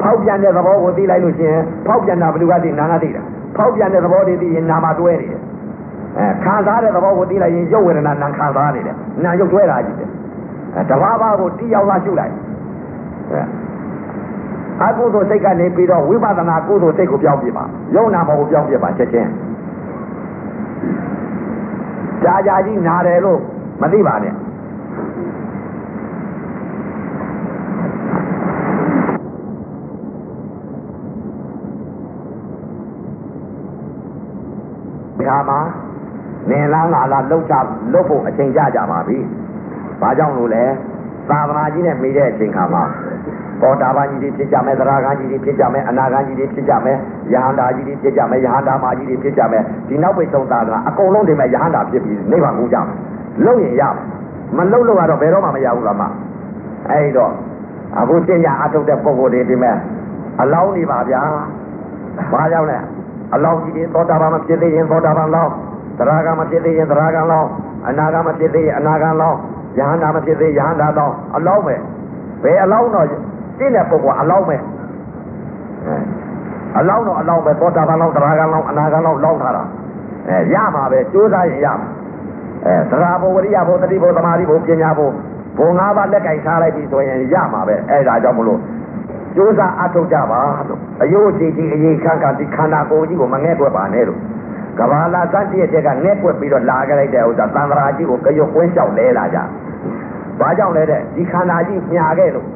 S1: ဖောက်ပြန်တဲ့သဘောကိုသိလိုက်လို့ရှိရင်ဖောက်ပြန်တာဘယ်သူကသိနာနာသိတာဖောက်ပြန်တဲ့သဘောတွေသိရင်နာမှာတွဲနေတယ်အဲခံစားတဲ့သဘောကိုသိလိုက်ရင်ရုပ်ဝေဒနာနာခံစားနေတယ်နာရုပ်တွဲတာကြီးတယ်အဲတဘာဘာကိုတိရောက်လာရှုလိုက် အဲအကုသိုလ်စိတ်ကနေပြီးတော့ဝိပဿနာကုသိုလ်စိတ်ကိုပြောင်းပြပါယုံနာမောကိုပြောင်းပြပါချက်ချင်းကြာကြာကြီးနာတယ်လို့မသိပါနဲ့ဒီဟာမှာနင်လားငါလားလှုပ်ချလှုပ်ဖို့အချိန်ကြကြပါပြီ။ဘာကြောင့်လို့လဲ။သာသနာကြီးနဲ့မိတဲ့အချိန်ခါမှာ ပေါ်တာပန်ကြီးတွေဖြစ်ကြမယ်သရဂန်ကြီးတွေဖြစ်ကြမယ်အနာဂန်ကြီးတွေဖြစ်ကြမယ်ယဟန္တာကြီးတွေဖြစ်ကြမယ်ယဟန္တာမကြီးတွေဖြစ်ကြမယ်ဒီနောက်ပိတ်ဆုံးသာသနာအကုန်လုံးဒီမဲ့ယဟန္တာဖြစ်ပြီးနိဗ္ဗာန်ကိုကြမယ်လှုပ်ရင်ရမယ်မလှုပ်လို့ကတော့ဘယ်တော့မှမရဘူးလားမအဲ့တော့အခုကျင့်ကြအထုတ်တဲ့ပုံကိုယ်တွေဒီမဲ့အလောင်းနေပါဗျာဘာကြောင့်လဲအလောင်းကြီးတွေသောတာပန်မဖြစ်သေးရင်သောတာပန်လောင်းသရဂံမဖြစ်သေးရင်သရဂံလောင်းအနာဂံမဖြစ်သေးရင်အနာဂံလောင်းယဟန္တာမဖြစ်သေးယဟန္တာလောင်းအလောင်းပဲဘယ်အလောင်းတော့ ကျင့်တဲ့ပုဂ္ဂိုလ်အလောင်းပဲအလောင်းတော့အလောင်းပဲသောတာပန်လောင်းသရဂံလောင်းအနာဂံလောင်းလောင်းထားတာအဲရမှာပဲကြိုးစားရင်ရမှာအဲသရာဘဝရိယဘဝတတိဘဝသမာဓိဘဝပညာဘဝဘုံ၅ပါးလက်ကင်ထားလိုက်ပြီဆိုရင်ရမှာပဲအဲဒါကြောင့်မလို့ကြိုးစားအထောက်ကြပါလို့အယိုးကြည်ကြည်အေးခန့်ခန့်ဒီခန္ဓာကိုယ်ကြီးကိုမငဲ့ကွက်ပါနဲ့လို့ကဘာလာစတည့်တဲ့ကငဲ့ကွက်ပြီးတော့လာကြလိုက်တဲ့ဥစ္စာသံဃာကြီးကိုကြွကွင်းလျှောက်လဲလာကြ။ဘာကြောင့်လဲတဲ့ဒီခန္ဓာကြီးညာခဲ့လို့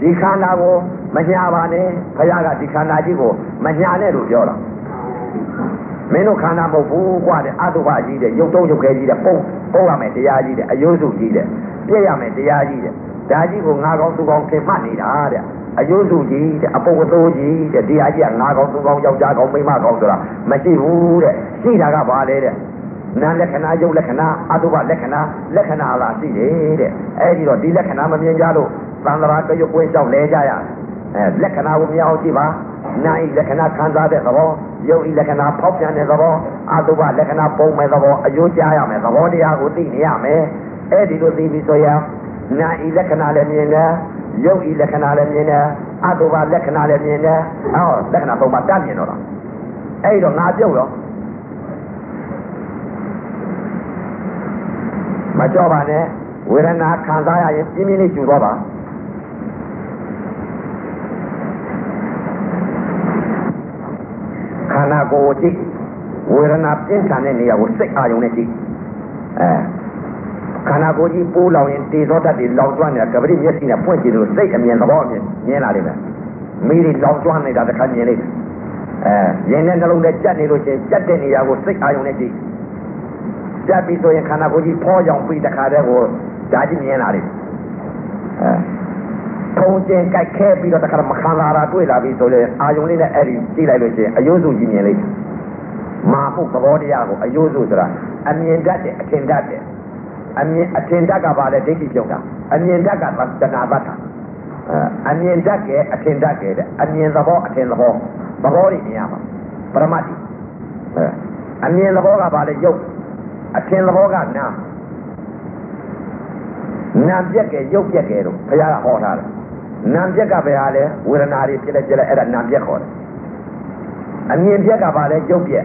S1: ဒီခန္ဓာကိုမညာပါနဲ့ဘုရားကဒီခန္ဓာကြီးကိုမညာနဲ့လို့ပြောတာမင်းတို့ခန္ဓာမဟုတ်ဘူးကွာတဲ့အတုပကြီးတဲ့ရုပ်တုံးရုပ်ခဲကြီးတဲ့ပုံပုံရမယ်တရားကြီးတဲ့အယုစုကြီးတဲ့ပြည့်ရမယ်တရားကြီးတဲ့ဒါကြီးကိုငါကောင်းသူကောင်းခင်မှတ်နေတာတဲ့အယုစုကြီးတဲ့အပုပ်အသိုးကြီးတဲ့တရားကြီးကငါကောင်းသူကောင်းယောက်ျားကောင်းမိန်းမကောင်းဆိုတာမရှိဘူးတဲ့ရှိတာကဘာလဲတဲ့ နာလက္ခဏာယုတ်လက္ခဏာအတုပလက္ခဏာလက္ခဏာလာရှိတယ်တဲ့အဲဒီတော့ဒီလက္ခဏာမမြင်ကြလို့သံဃာကရုပ်ကွင်းလျှောက်လဲကြရအဲလက္ခဏာကိုမြင်အောင်ကြည့်ပါနာဤလက္ခဏာခံစားတဲ့သဘောယုတ်ဤလက္ခဏာဖောက်ပြန်တဲ့သဘောအတုပလက္ခဏာပုံမဲ့သဘောအယိုးကြားရမယ်သဘောတရားကိုသိနေရမယ်အဲ့ဒီလိုသိပြီဆိုရင်နာဤလက္ခဏာလည်းမြင်တယ်ယုတ်ဤလက္ခဏာလည်းမြင်တယ်အတုပလက္ခဏာလည်းမြင်တယ်ဟောလက္ခဏာပုံမှာတတ်မြင်တော့တာအဲ့တော့ငါပြုတ်ရော မကြောပါနဲ့ဝေဒနာခံစားရရင်ပြင်းပြင်းလေးယူသွားပါခန္ဓာကိုယ်ကြည့်ဝေဒနာပြင်းထန်တဲ့နေရာကိုစိတ်အာရုံနဲ့ကြည့်အဲခန္ဓာကိုယ်ကြီးပိုးလောင်ရင်တေသောတတ်တွေလောင်ကျွမ်းနေတာကပတိမျက်စိနဲ့ပွင့်ကြည့်လို့စိတ်အမြင်သဘောအမြင်မြင်လာလိမ့်မယ်မိတွေလောင်ကျွမ်းနေတာတစ်ခါမြင်လိမ့်မယ်အဲရင်နဲ့နှလုံးနဲ့ကြက်နေလို့ရှိရင်ကြက်တဲ့နေရာကိုစိတ်အာရုံနဲ့ကြည့် ကြက်ပြီးဆိုရင်ခန္ဓာကိုယ်ကြီးဖောရောင်ပြီးတခါတည်းကိုဒါကြီးမြင်လာလိမ့်မယ်အဲထုံကျင်ကြိုက်ခဲပြီးတော့တခါမခံလာတာတွေ့လာပြီဆိုရင်အာယုံလေးနဲ့အဲ့ဒီကြည့်လိုက်လို့ရှိရင်အယိုးစုကြီးမြင်လိမ့်မယ်မာဖို့သဘောတရားကိုအယိုးစုဆိုတာအမြင်တတ်တယ်အထင်တတ်တယ်အမြင်အထင်တတ်ကပါလေဒိဋ္ဌိပြုတ်တာအမြင်တတ်ကတဏှာတတ်တာအမြင်တတ်ကအထင်တတ်ကတဲ့အမြင်သဘောအထင်သဘောသဘောတွေမြင်ရမှာပရမတ်တိအမြင်သဘောကပါလေယုတ် အထင်သဘောကနာနာပြက်ကဲရုပ်ပြက်ကဲတော့ဘုရားကဟောထားတယ်နာပြက်ကဘယ်ဟာလဲဝေဒနာတွေဖြစ်လဲဖြစ်လဲအဲ့ဒါနာပြက်ခေါ်တယ်အမြင်ပြက်ကပါလဲရုပ်ပြက်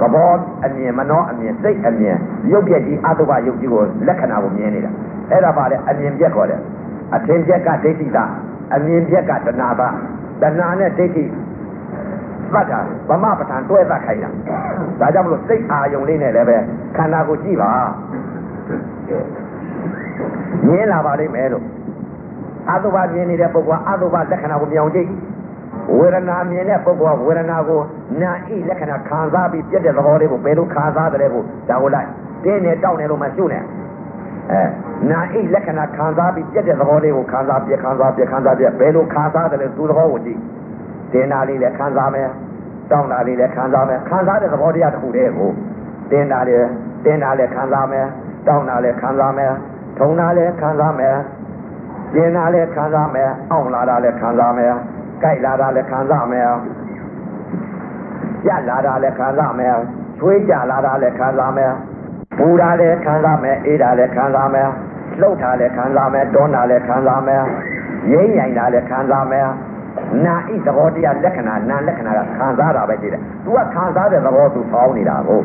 S1: သဘောအမြင်မနှောအမြင်စိတ်အမြင်ရုပ်ပြက်ကြီးအတုပရုပ်ကြီးကိုလက္ခဏာကိုမြင်နေတာအဲ့ဒါပါလဲအမြင်ပြက်ခေါ်တယ်အထင်ပြက်ကဒိဋ္ဌိတာအမြင်ပြက်ကတဏှာတာတဏှာနဲ့ဒိဋ္ဌိ သတ်တာဗမပဋ္ဌာန်တွဲသတ်ခိုင်းတာဒါကြောင့်မလို့စိတ်အာယုံလေးနဲ့လည်းပဲခန္ဓာကိုကြည့်ပါမြင်လာပါလိမ့်မယ်လို့အတုပမြင်နေတဲ့ပုဂ္ဂိုလ်အတုပလက္ခဏာကိုမြောင်ကြည့်ဝေဒနာမြင်တဲ့ပုဂ္ဂိုလ်ကဝေဒနာကိုနာဣလက္ခဏာခံစားပြီးပြည့်တဲ့သဘောလေးကိုဘယ်လိုခံစားတယ်ကိုဒါကိုလိုက်တင်းနေတောက်နေလို့မရှုနဲ့အဲနာဣလက္ခဏာခံစားပြီးပြည့်တဲ့သဘောလေးကိုခံစားပြခံစားပြခံစားပြဘယ်လိုခံစားတယ်သူသဘောကိုကြည့်တင်းနာလေးလည်းခံစားမယ် တောင်းတာလေးလည်းခံစားမယ်ခံစားတဲ့သဘောတရားတစ်ခုတည်းကိုတင်းတာလေးတင်းတာလည်းခံစားမယ်တောင်းတာလည်းခံစားမယ်ထုံတာလည်းခံစားမယ်ကျင်တာလည်းခံစားမယ်အောင့်လာတာလည်းခံစားမယ်ကြိုက်လာတာလည်းခံစားမယ်ကြက်လာတာလည်းခံစားမယ်ချွေးကြလာတာလည်းခံစားမယ်ပူတာလည်းခံစားမယ်အေးတာလည်းခံစားမယ်လှုပ်တာလည်းခံစားမယ်တွန်းတာလည်းခံစားမယ်ရင်းရိုင်တာလည်းခံစားမယ် နာဣသဘောတရားလက္ခဏာနာလက္ခဏာကခံစားတာပဲကြည့်တယ်။ तू ကခံစားတဲ့သဘောသူပေါင်းနေတာကို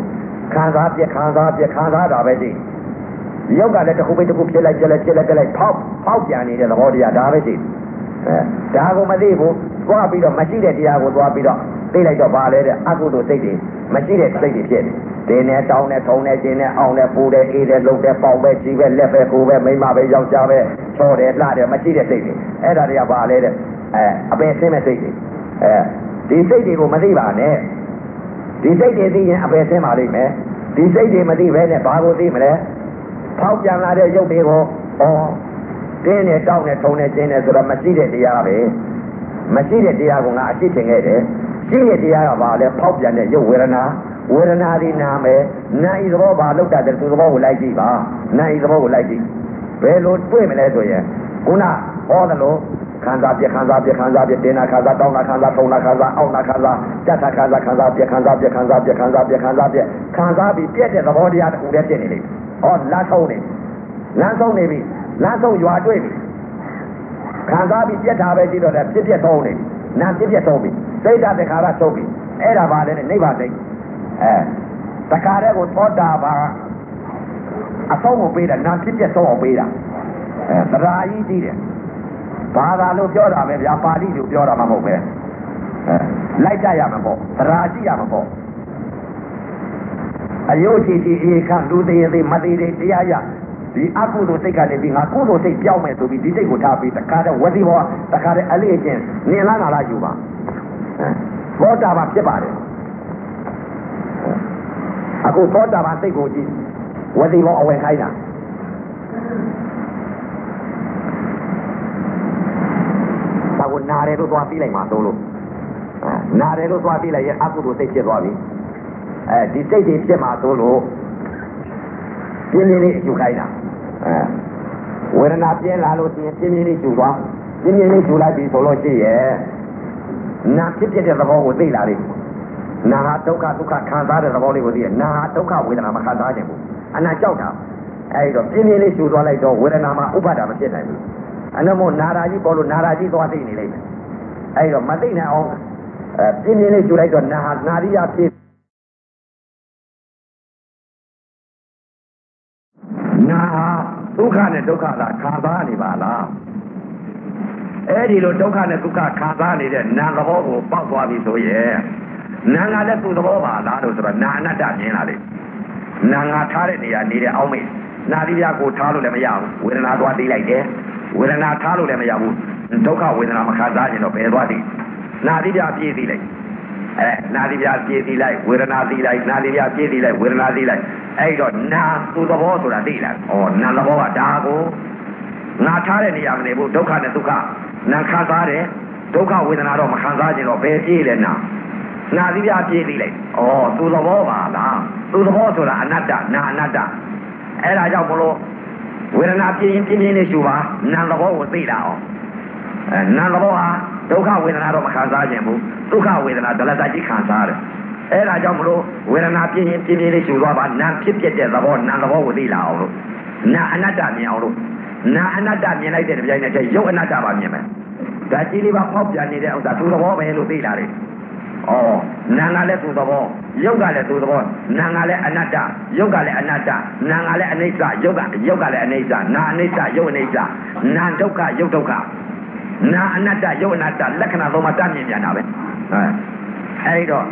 S1: ခံစားပြခံစားပြခံစားတာပဲကြည့်။ရုပ်ကလည်းတစ်ခုပဲတစ်ခုဖြစ်လိုက်ပြလိုက်ဖြစ်လိုက်ပြလိုက်ဖောက်ဖောက်ပြန်နေတဲ့သဘောတရားဒါပဲကြည့်။အဲဒါကိုမသိဘူး။သွားပြီးတော့မရှိတဲ့တရားကိုသွားပြီးတော့သိလိုက်တော့ဗာလဲတဲ့အကုသိုလ်စိတ်တွေ မရှိတဲ့စိတ်တွေဖြစ်တယ်။တင်းနဲ့တောင်းနဲ့ထုံနဲ့ကျင်းနဲ့အောင်နဲ့ပူတဲ့အေးတဲ့လှုပ်တဲ့ပေါက်ပဲကြီးပဲလက်ပဲကိုယ်ပဲမိမပဲယောက်ျားပဲချောတယ်လှတယ်မရှိတဲ့စိတ်တွေအဲ့ဒါတွေကဗာလဲတဲ့အဲအပင်ဆင်းမဲ့စိတ်တွေအဲဒီစိတ်တွေကိုမသိပါနဲ့ဒီစိတ်တွေသိရင်အပင်ဆင်းပါလိမ့်မယ်ဒီစိတ်တွေမသိဘဲနဲ့ဘာကိုသိမလဲဖောက်ပြန်လာတဲ့ရုပ်တွေကိုဩတင်းနဲ့တောက်နဲ့ထုံနဲ့ကျင်းနဲ့ဆိုတော့မရှိတဲ့တရားပဲမရှိတဲ့တရားကငါအရှိထင်ခဲ့တယ် ရှိတဲ့တရားကဘာလဲဖောက်ပြန်တဲ့ရုပ်ဝေဒနာဝေဒနာဒီနာမယ်နာဤသဘောဘာလောက်တာတဲ့သူသဘောကိုလိုက်ကြည့်ပါနာဤသဘောကိုလိုက်ကြည့်ဘယ်လိုတွေ့မလဲဆိုရင်ခုနဟောသလိုခံစားပြခံစားပြခံစားပြတင်နာခံစားတောင်းနာခံစားထုံနာခံစားအောက်နာခံစားကြက်တာခံစားခံစားပြခံစားပြခံစားပြခံစားပြခံစားပြခံစားပြီးပြက်တဲ့သဘောတရားတစ်ခုတည်းဖြစ်နေလိမ့်မယ်။ဟောလမ်းဆုံးနေလမ်းဆုံးနေပြီလမ်းဆုံးရွာတွေ့ပြီခံစားပြီးပြက်တာပဲကြည့်တော့လည်းပြက်ပြက်သုံးနေနာပြက်ပြက်သုံးပြီ စိတ်ဓာတ်တခါရချုပ်ပြီအဲ့ဒါပါလေနိဗ္ဗာန်စိတ်အဲတခါတည်းကိုသောတာပန်အဆုံးကိုပေးတာနာဖြစ်ဖြစ်ဆုံးအောင်ပေးတာအဲသရာကြီးကြီးတယ်ဘာသာလို့ပြောတာပဲဗျာပါဠိလို့ပြောတာမှမဟုတ်ပဲအဲလိုက်ကြရမှာပေါ့သရာရှိရမှာပေါ့အယုတ်ချီချီအေခန့်လူသေးသေးမသေးသေးတရားရဒီအကုသိုလ်စိတ်ကနေပြီးငါကုသိုလ်စိတ်ပြောင်းမယ်ဆိုပြီးဒီစိတ်ကိုထားပြီးတခါတည်းဝတိဘောတခါတည်းအလေးအကျင့်နင်လာလာလာယူပါ ဘောတာပါဖြစ်ပါတယ်အခုသောတာပန်စိတ်ကိုကြည့်ဝတိဘောအဝင်ခိုင်းတာဘာကိုနာတယ်လို့သွားပြီးလိုက်မှာသို့လို့နာတယ်လို့သွားပြီးလိုက်ရင်အကုသိုလ်စိတ်ဖြစ်သွားပြီအဲဒီစိတ်တွေဖြစ်မှာသို့လို့ပြင်းပြင်းလေးအယူခိုင်းတာအဲဝေဒနာပြင်းလာလို့ရှိရင်ပြင်းပြင်းလေးယူသွားပြင်းပြင်းလေးယူလိုက်ပြီဆိုလို့ရှိရဲ့ နာဖြစ်ဖြစ်တဲ့သဘောကိုသိလာလိမ့်နာဟာဒုက္ခဒုက္ခခံစားတဲ့သဘောလေးကိုသိတယ်နာဟာဒုက္ခဝေဒနာမခံစားခြင်းဘူးအနာကြောက်တာအဲဒီတော့ပြင်းပြင်းလေးယူသွားလိုက်တော့ဝေဒနာမှာဥပါဒာမဖြစ်နိုင်ဘူးအနမို့နာရာကြီးပေါ်လို့နာရာကြီးသွားသိနေလိမ့်မယ်အဲဒီတော့မသိနိုင်အောင်အဲပြင်းပြင်းလေးယူလိုက်တော့နာဟာနာရိယဖြစ်နာဒုက္ခနဲ့ဒုက္ခသာခံစားနေပါလား အဲ့ဒီလိုဒုက္ခနဲ့ဒုက္ခခံစားနေတဲ့နာသဘောကိုပေါက်သွားပြီဆိုရင်နာငါလည်းသူ့သဘောပါလားလို့ဆိုတော့နာအနတ္တမြင်လာတယ်နာငါထားတဲ့နေရာနေတဲ့အောင်းမေနာတိပြကိုထားလို့လည်းမရဘူးဝေဒနာသွားသိလိုက်တယ်ဝေဒနာထားလို့လည်းမရဘူးဒုက္ခဝေဒနာမခံစားရင်တော့ဘယ်သွားသိနာတိပြပြေးသိလိုက်အဲနာတိပြပြေးသိလိုက်ဝေဒနာသိလိုက်နာတိပြပြေးသိလိုက်ဝေဒနာသိလိုက်အဲ့တော့နာသူသဘောဆိုတာသိလားဩနာသဘောကဒါကိုငါထားတဲ့နေရာမနေဘူးဒုက္ခနဲ့ဒုက္ခ နာခံစားတယ်ဒုက္ခဝေဒနာတော့မခံစားခြင်းတော့ဘယ်ပြေးလဲနာနာသီးပြပြေးသေးလိုက်ဩသူသဘောပါလားသူသဘောဆိုတာအနတ္တနာအနတ္တအဲ့ဒါကြောင့်ဘလို့ဝေဒနာပြင်းရင်ပြင်းပြင်းလေးရှူပါနာသဘောကိုသိလာအောင်အဲနာသဘောဟာဒုက္ခဝေဒနာတော့မခံစားခြင်းဘူးဒုက္ခဝေဒနာဒလတကြီးခံစားတယ်အဲ့ဒါကြောင့်မလို့ဝေဒနာပြင်းရင်ပြင်းပြင်းလေးရှူသွားပါနာဖြစ်ဖြစ်တဲ့သဘောနာသဘောကိုသိလာအောင်လို့နာအနတ္တမြင်အောင်လို့ နာအနတ္တမြင်လိုက်တဲ့ကြိုင်နဲ့ရုပ်အနတ္တပါမြင်မယ်ဒါကြီးလေးပါဖောက်ပြန်နေတဲ့ဥစ္စာသူသဘောပဲလို့သိလာတယ်ဩနာငါလည်းသူသဘောယုတ်ကလည်းသူသဘောနာငါလည်းအနတ္တယုတ်ကလည်းအနတ္တနာငါလည်းအနိစ္စယုတ်ကယုတ်ကလည်းအနိစ္စနာအနိစ္စယုတ်အနိစ္စနာဒုက္ခယုတ်ဒုက္ခနာအနတ္တယုတ်အနတ္တလက္ခဏာသုံးပါးတတ်မြင်ပြန်တာပဲအဲအဲဒီတော့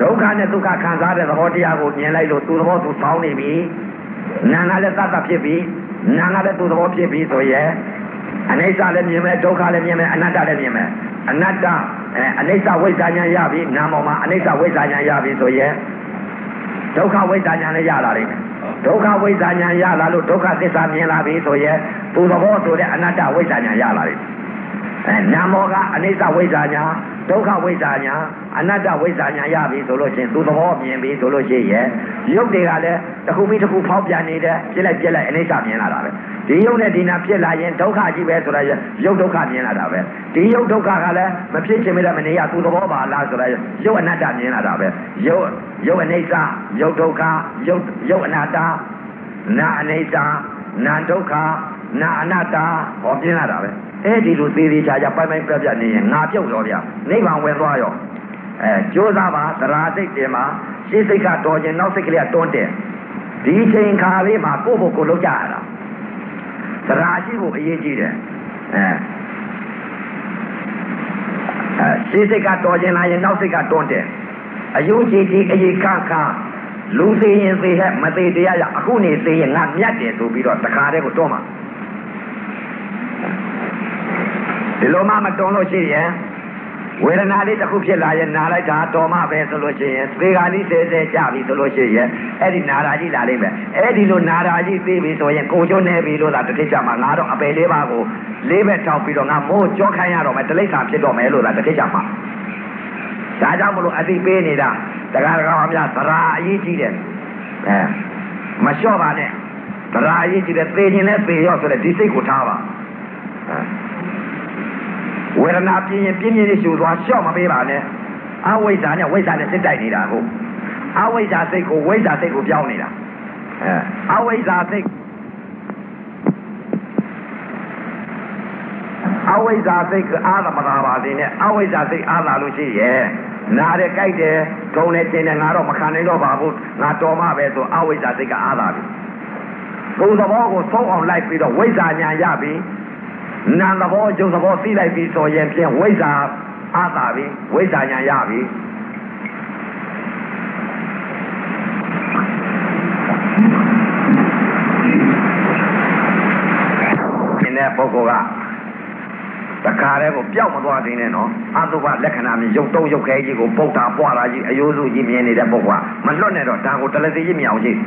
S1: ဒုက္ခနဲ့ဒုက္ခခံစားတဲ့သဘောတရားကိုမြင်လိုက်လို့သူသဘောသူဆောင်းနေပြီနာငါလည်းသတ်သတ်ဖြစ်ပြီ နာငါလည်းသူသဘောဖြစ်ပြီဆိုရဲအနိစ္စလည်းမြင်မယ်ဒုက္ခလည်းမြင်မယ်အနတ္တလည်းမြင်မယ်အနတ္တအဲအနိစ္စဝိဇ္ဇာဉာဏ်ရပြီနာမောမှာအနိစ္စဝိဇ္ဇာဉာဏ်ရပြီဆိုရင်ဒုက္ခဝိဇ္ဇာဉာဏ်လည်းရလာလိမ့်မယ်ဒုက္ခဝိဇ္ဇာဉာဏ်ရလာလို့ဒုက္ခသစ္စာမြင်လာပြီဆိုရင်သူသဘောဆိုတဲ့အနတ္တဝိဇ္ဇာဉာဏ်ရလာလိမ့်မယ်အဲ နာမောကအနိစ္စဝိဇ္ဇာဉာဏ်ဒုက္ခဝိဇ္ဇာညာအနတ္တဝိဇ္ဇာညာရပြီဆိုလို့ချင်းသူသဘောမြင်ပြီဆိုလို့ရှိရဲ့ရုပ်တွေကလည်းတစ်ခုပြီးတစ်ခုဖောက်ပြန်နေတယ်ပြစ်လိုက်ပြစ်လိုက်အနိစ္စမြင်လာတာပဲဒီရုပ်နဲ့ဒီနာဖြစ်လာရင်ဒုက္ခကြီးပဲဆိုတာရုပ်ဒုက္ခမြင်လာတာပဲဒီရုပ်ဒုက္ခကလည်းမဖြစ်ချင်မတဲ့မနေရသူသဘောပါလားဆိုတာရုပ်အနတ္တမြင်လာတာပဲရုပ်ရုပ်အနိစ္စရုပ်ဒုက္ခရုပ်ရုပ်အနတ္တနာအနိစ္စနာဒုက္ခ နာအနတ္တဟောပြင်းလာတာပဲအဲ့ဒီလိုသေးသေးချာချာပိုင်ပိုင်ပြပြနေရင်ငါပြုတ်ရောဗျာနိဗ္ဗာန်ဝင်သွားရောအဲကြိုးစားပါသရာစိတ်တင်မှာရှင်းစိတ်ကတော်ခြင်းနောက်စိတ်ကလေးကတွန်းတယ်ဒီချိန်ခါလေးမှာကိုယ့်ဘုကိုလောက်ကြရတာသရာရှိဖို့အရေးကြီးတယ်အဲအဲရှင်းစိတ်ကတော်ခြင်းလာရင်နောက်စိတ်ကတွန်းတယ်အယုံကြည်ကြည်အေခခလူသေးရင်သေးဟဲ့မသေးတရားရအခုနေသေးရင်ငါမြတ်တယ်ဆိုပြီးတော့တခါတည်းကိုတွန်းမှာ ဒီလိုမှမတွန်းလို့ရှိရင်ဝေဒနာလေးတစ်ခုဖြစ်လာရင်နာလိုက်တာတော်မှပဲဆိုလို့ရှိရင်သေခါလေးဆဲဆဲကြပြီဆိုလို့ရှိရင်အဲ့ဒီနာရာကြီးလာလိမ့်မယ်အဲ့ဒီလိုနာရာကြီးသိပြီဆိုရင်ကိုကျိုးနေပြီလို့သာတစ်ခေတ်ကြမှာငါတော့အပယ်လေးပါးကိုလေးဘက်ထောက်ပြီးတော့ငါမိုးကြောခိုင်းရတော့မယ်တလိ္ခာဖြစ်တော့မယ်လို့သာတစ်ခေတ်ကြမှာဒါကြောင့်မလို့အသိပေးနေတာတရားတော်အများသရာအရေးကြီးတယ်အဲမလျှော့ပါနဲ့သရာအရေးကြီးတယ်သေခြင်းနဲ့သေရောဆိုတဲ့ဒီစိတ်ကိုထားပါ ဝေဒနာပြင်းရင်ပြင်းပြင်းလေးရှူသွားရှော့မပေးပါနဲ့အဝိဇ္ဇာနဲ့ဝိဇ္ဇာနဲ့စစ်တိုက်နေတာဟုတ်အဝိဇ္ဇာစိတ်ကိုဝိဇ္ဇာစိတ်ကိုပြောင်းနေတာအဲအဝိဇ္ဇာစိတ်အဝိဇ္ဇာစိတ်ကအာသမသာပါစေနဲ့အဝိဇ္ဇာစိတ်အာသာလို့ရှိရဲ့နားတယ်ကြိုက်တယ်ထုံတယ်ချင်းတယ်ငါတော့မခံနိုင်တော့ပါဘူးငါတော်မှပဲဆိုအဝိဇ္ဇာစိတ်ကအာသာပြီသူသဘောကိုသုံးအောင်လိုက်ပြီးတော့ဝိဇ္ဇာညာရပြီ နာသဘောကျုပ်သဘောသိလိုက်ပြီဆိုရင်ဖြင့်ဝိဇ္ဇာအာသာပြီဝိဇ္ဇာညာရပြီတဲ့ပုဂ္ဂိုလ်ကတခါတည်းကိုပျောက်မသွားသေးနဲ့နော်အတုပလက္ခဏာမျိုးရုပ်တုံးရုပ်ခဲကြီးကိုပုတ်တာပွားတာကြီးအယိုးစုကြီးမြင်နေတဲ့ပုဂ္ဂိုလ်ကမလွတ်နဲ့တော့ဒါကိုတလက်စီကြီးမြင်အောင်ကြည့်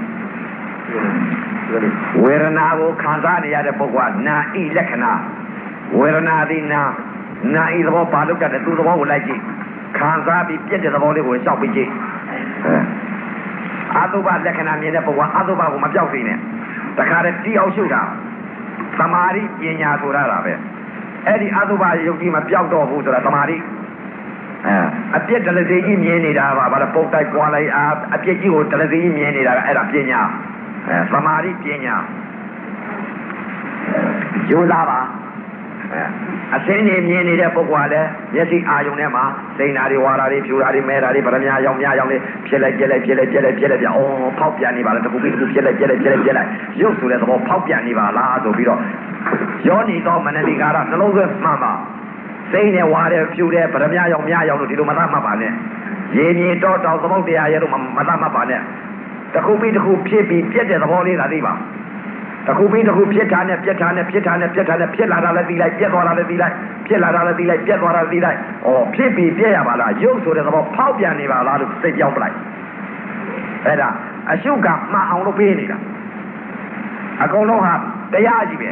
S1: ဝေဒနာကိုခံစားနေရတဲ့ပုဂ္ဂိုလ်ကနာဤလက္ခဏာ ဝေဒနာသည်နာနာဤသဘောပါလို့တတ်တဲ့သူသဘောကိုလိုက်ကြည့်ခံစားပြီးပြည့်တဲ့သဘောလေးကိုရှောက်ပြီးကြည့်အတုပလက္ခဏာမြင်တဲ့ပုဂ္ဂိုလ်ကအတုပကိုမပြောက်သေးနဲ့တခါတည်းတီးအောင်ရှုတာသမာဓိပညာဆိုရတာပဲအဲ့ဒီအတုပယုတ်ကြီးမပြောက်တော့ဘူးဆိုတာသမာဓိအဲအပြစ်တလစီကြီးမြင်နေတာပါဘာလဲပုတ်တိုက်ကွာလိုက်အာအပြစ်ကြီးကိုတလစီကြီးမြင်နေတာကအဲ့ဒါပညာအဲသမာဓိပညာကျိုးစားပါ အစင်းနေမြင်နေတဲ့ပုဂ္ဂိုလ်ကလည်းမျက်စိအာယုံထဲမှာစိန်ဓာတွေဝါဓာတွေဖြူဓာတွေမဲဓာတွေဗရမညာရောင်မြရောင်လေးဖြစ်လိုက်ပြက်လိုက်ပြက်လိုက်ပြက်လိုက်ပြက်လိုက်ပြအော်ဖောက်ပြန်နေပါလားတခုပြီးတခုပြက်လိုက်ပြက်လိုက်ပြက်လိုက်ပြက်လိုက်ရုပ်ဆိုတဲ့သဘောဖောက်ပြန်နေပါလားဆိုပြီးတော့ယောနီတော့မနတိကာရနှလုံးသွင်းမှန်ပါစိတ်နဲ့ဝါတယ်ဖြူတယ်ဗရမညာရောင်မြရောင်လို့ဒီလိုမသတ်မှတ်ပါနဲ့ရေမြေတော့တောင်သမုတ်တရားရဲ့လို့မသတ်မှတ်ပါနဲ့တခုပြီးတခုဖြစ်ပြီးပြက်တဲ့သဘောလေးသာသိပါ တခုပြီးတခုဖြစ်တာနဲ့ပြက်တာနဲ့ဖြစ်တာနဲ့ပြက်တာနဲ့ဖြစ်လာတာလည်းသိလိုက်ပြက်သွားတာလည်းသိလိုက်ဖြစ်လာတာလည်းသိလိုက်ပြက်သွားတာသိလိုက်ဩဖြစ်ပြီးပြက်ရပါလားရုပ်ဆိုတဲ့သဘောဖောက်ပြန်နေပါလားလို့စိတ်ပြောင်းပလိုက်အဲ့ဒါအရှုကမှန်အောင်လို့ပေးနေတာအကုန်လုံးဟာတရားကြီးပဲ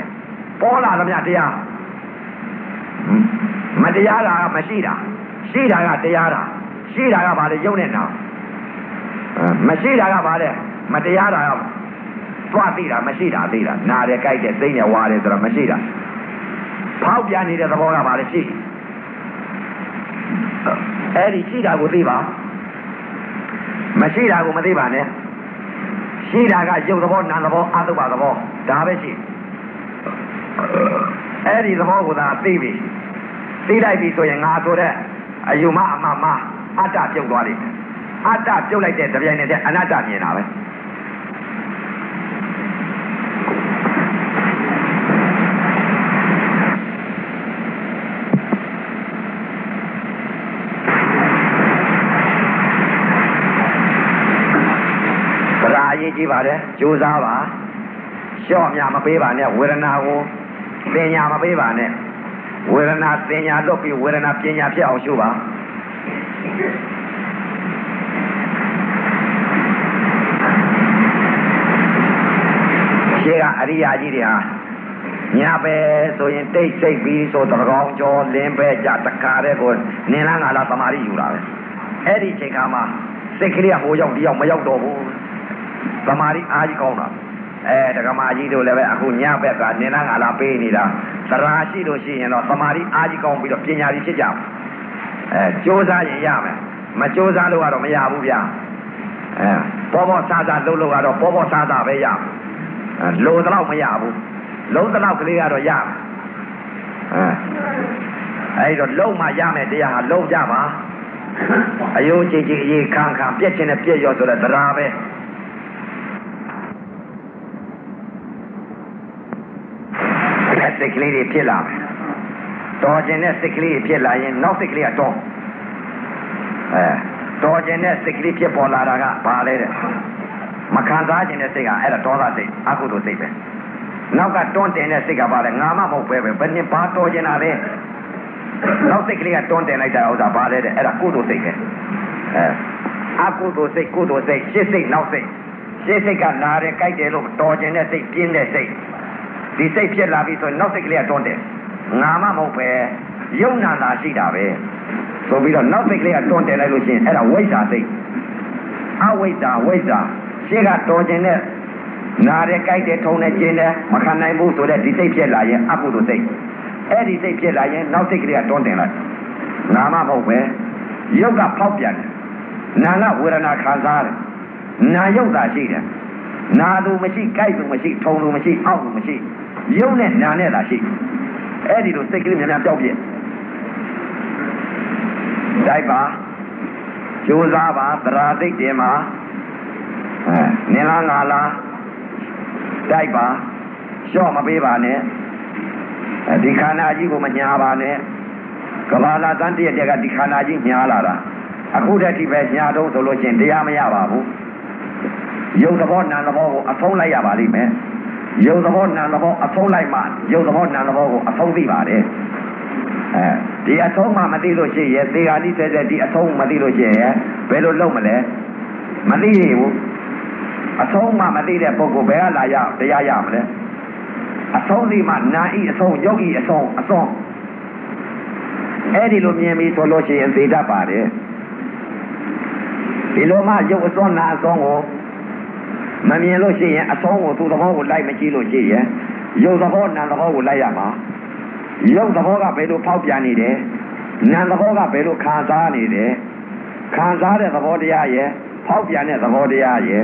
S1: ပေါ်လာသမျှတရားမတရားတာကမရှိတာရှိတာကတရားတာရှိတာကဘာလဲယုံနေတာမရှိတာကဘာလဲမတရားတာက သွားသိတာမရှိတာသိတာနာတယ်ကြိုက်တယ်သိနေဝါတယ်ဆိုတာမရှိတာဖောက်ပြန်နေတဲ့သဘောကဘာလဲရှိအဲ့ဒီရှိတာကိုသိပါမရှိတာကိုမသိပါနဲ့ရှိတာကရုပ်သဘောနာသဘောအတုပသဘောဒါပဲရှိအဲ့ဒီသဘောကိုသာသိပြီသိလိုက်ပြီဆိုရင်ငါဆိုတဲ့အယူမအမမအတ္တပြုတ်သွားလိမ့်မယ်အတ္တပြုတ်လိုက်တဲ့တပြိုင်နက်တည်းအနတ္တမြင်တာပဲ ရေးကြည့်ပါတယ်ကြိုးစားပါလျှော့မြမပေးပါနဲ့ဝေဒနာကိုပညာမပေးပါနဲ့ဝေဒနာပညာလွတ်ပြီးဝေဒနာပညာဖြစ်အောင်ရှုပါရှေ့ကအရိယာကြီးတွေဟာညာပဲဆိုရင်တိတ်စိတ်ပြီးဆိုတကောင်ကျော်လင်းပဲကြတခါတဲ့ကိုနင်းလားငါလားသမာဓိယူတာပဲအဲ့ဒီချိန်ခါမှာစိတ်ကလေးကဟိုရောက်ဒီရောက်မရောက်တော့ဘူး သမာဓိအားကြီးကောင်းတာအဲဒကမာကြီးတို့လည်းပဲအခုညဘက်ကနေလားငါလားပေးနေတာသရာရှိလို့ရှိရင်တော့သမာဓိအားကြီးကောင်းပြီးတော့ပညာကြီးဖြစ်ကြမယ်အဲကြိုးစားရင်ရမယ်မကြိုးစားလို့ကတော့မရဘူးဗျာအဲပေါ်ပေါ်ဆာဆာလုပ်လို့ကတော့ပေါ်ပေါ်ဆာဆာပဲရမယ်လိုတော့မရဘူးလုံးတော့ကလေးကတော့ရမယ်အဲအဲ့တော့လုံးမှရမယ်တရားဟာလုံးကြပါအယုံကြည်ကြည်အေးခံခံပြက်ခြင်းနဲ့ပြက်ရောဆိုတဲ့သရာပဲ စိတ်ကလေးတွေဖြစ်လာမယ်တော်ကျင်တဲ့စိတ်ကလေးဖြစ်လာရင်နောက်စိတ်ကလေးကတော့အဲတော်ကျင်တဲ့စိတ်ကလေးဖြစ်ပေါ်လာတာကဘာလဲတဲ့မခံစားခြင်းတဲ့စိတ်ကအဲ့ဒါဒေါသစိတ်အကုသိုလ်စိတ်ပဲနောက်ကတွန်းတင်တဲ့စိတ်ကဘာလဲငါမှမဟုတ်ပဲပဲဘယ်နှဘာတော်ကျင်တာလဲနောက်စိတ်ကလေးကတွန်းတင်လိုက်တာဥစ္စာဘာလဲတဲ့အဲ့ဒါကုသိုလ်စိတ်ပဲအဲအကုသိုလ်စိတ်ကုသိုလ်စိတ်ရှစ်စိတ်နောက်စိတ်ရှစ်စိတ်ကလာတယ်ကြိုက်တယ်လို့တော်ကျင်တဲ့စိတ်ပြင်းတဲ့စိတ် ဒီစိတ်ဖြစ်လာပြီဆိုရင်နောက်စိတ်ကလေးကတွန်းတယ်ငါမှမဟုတ်ပဲယုံနာတာရှိတာပဲဆိုပြီးတော့နောက်စိတ်ကလေးကတွန်းတယ်လိုက်လို့ရှိရင်အဲ့ဒါဝိဇ္ဇာစိတ်အဝိဇ္ဇာဝိဇ္ဇာရှင်းကတော်ခြင်းနဲ့နားရဲကြိုက်တယ်ထုံတယ်ကျင်းတယ်မခံနိုင်ဘူးဆိုတဲ့ဒီစိတ်ဖြစ်လာရင်အကုသိုလ်စိတ်အဲ့ဒီစိတ်ဖြစ်လာရင်နောက်စိတ်ကလေးကတွန်းတင်လိုက်ငါမှမဟုတ်ပဲယုတ်ကဖောက်ပြန်တယ်နာကဝေဒနာခံစားတယ်နာယုတ်တာရှိတယ် နာသူမရှိကြိုက်သူမရှိထုံသူမရှိအောက်သူမရှိရုပ်နဲ့နာနဲ့သာရှိအဲ့ဒီလိုစိတ်ကလေးများများပျောက်ပြည့်တိုက်ပါကြိုးစားပါသရာသိတ်တယ်မှာအဲနင်လားငါလားတိုက်ပါလျှော့မပေးပါနဲ့ဒီခန္ဓာကြီးကိုမညာပါနဲ့ကဘာလာတန်တရတက်ကဒီခန္ဓာကြီးညာလာတာအခုတည်းဒီပဲညာတော့ဆိုလို့ချင်းတရားမရပါဘူး ယုံသဘောနာသဘောကိုအဆုံးလိုက်ရပါလိမ့်မယ်ယုံသဘောနာသဘောအဆုံးလိုက်မှယုံသဘောနာသဘောကိုအဆုံးသိပါတယ်အဲဒီအဆုံးမှမသိလို့ရှိရဲ့သေဃာနိစေတဲ့ဒီအဆုံးမသိလို့ရှိရဲ့ဘယ်လိုလုပ်မလဲမသိရဘူးအဆုံးမှမသိတဲ့ပုဂ္ဂိုလ်ဘယ်ကလာရတရားရမလဲအဆုံးဒီမှနာဤအဆုံးယုတ်ဤအဆုံးအဆုံးအဲ့ဒီလိုမြင်ပြီဆိုလို့ရှိရင်သိတတ်ပါတယ်ဒီလိုမှယုတ်အဆုံးနာအဆုံးကို မမြင်လို့ရှိရင်အဆုံးကိုသူ့သဘောကိုလိုက်မကြည့်လို့ရှိရင်ယုတ်သဘောနာသဘောကိုလိုက်ရမှာရုပ်သဘောကဘယ်လိုဖောက်ပြန်နေတယ်နာမ်သဘောကဘယ်လိုခံစားနေတယ်ခံစားတဲ့သဘောတရားရဲ့ဖောက်ပြန်တဲ့သဘောတရားရဲ့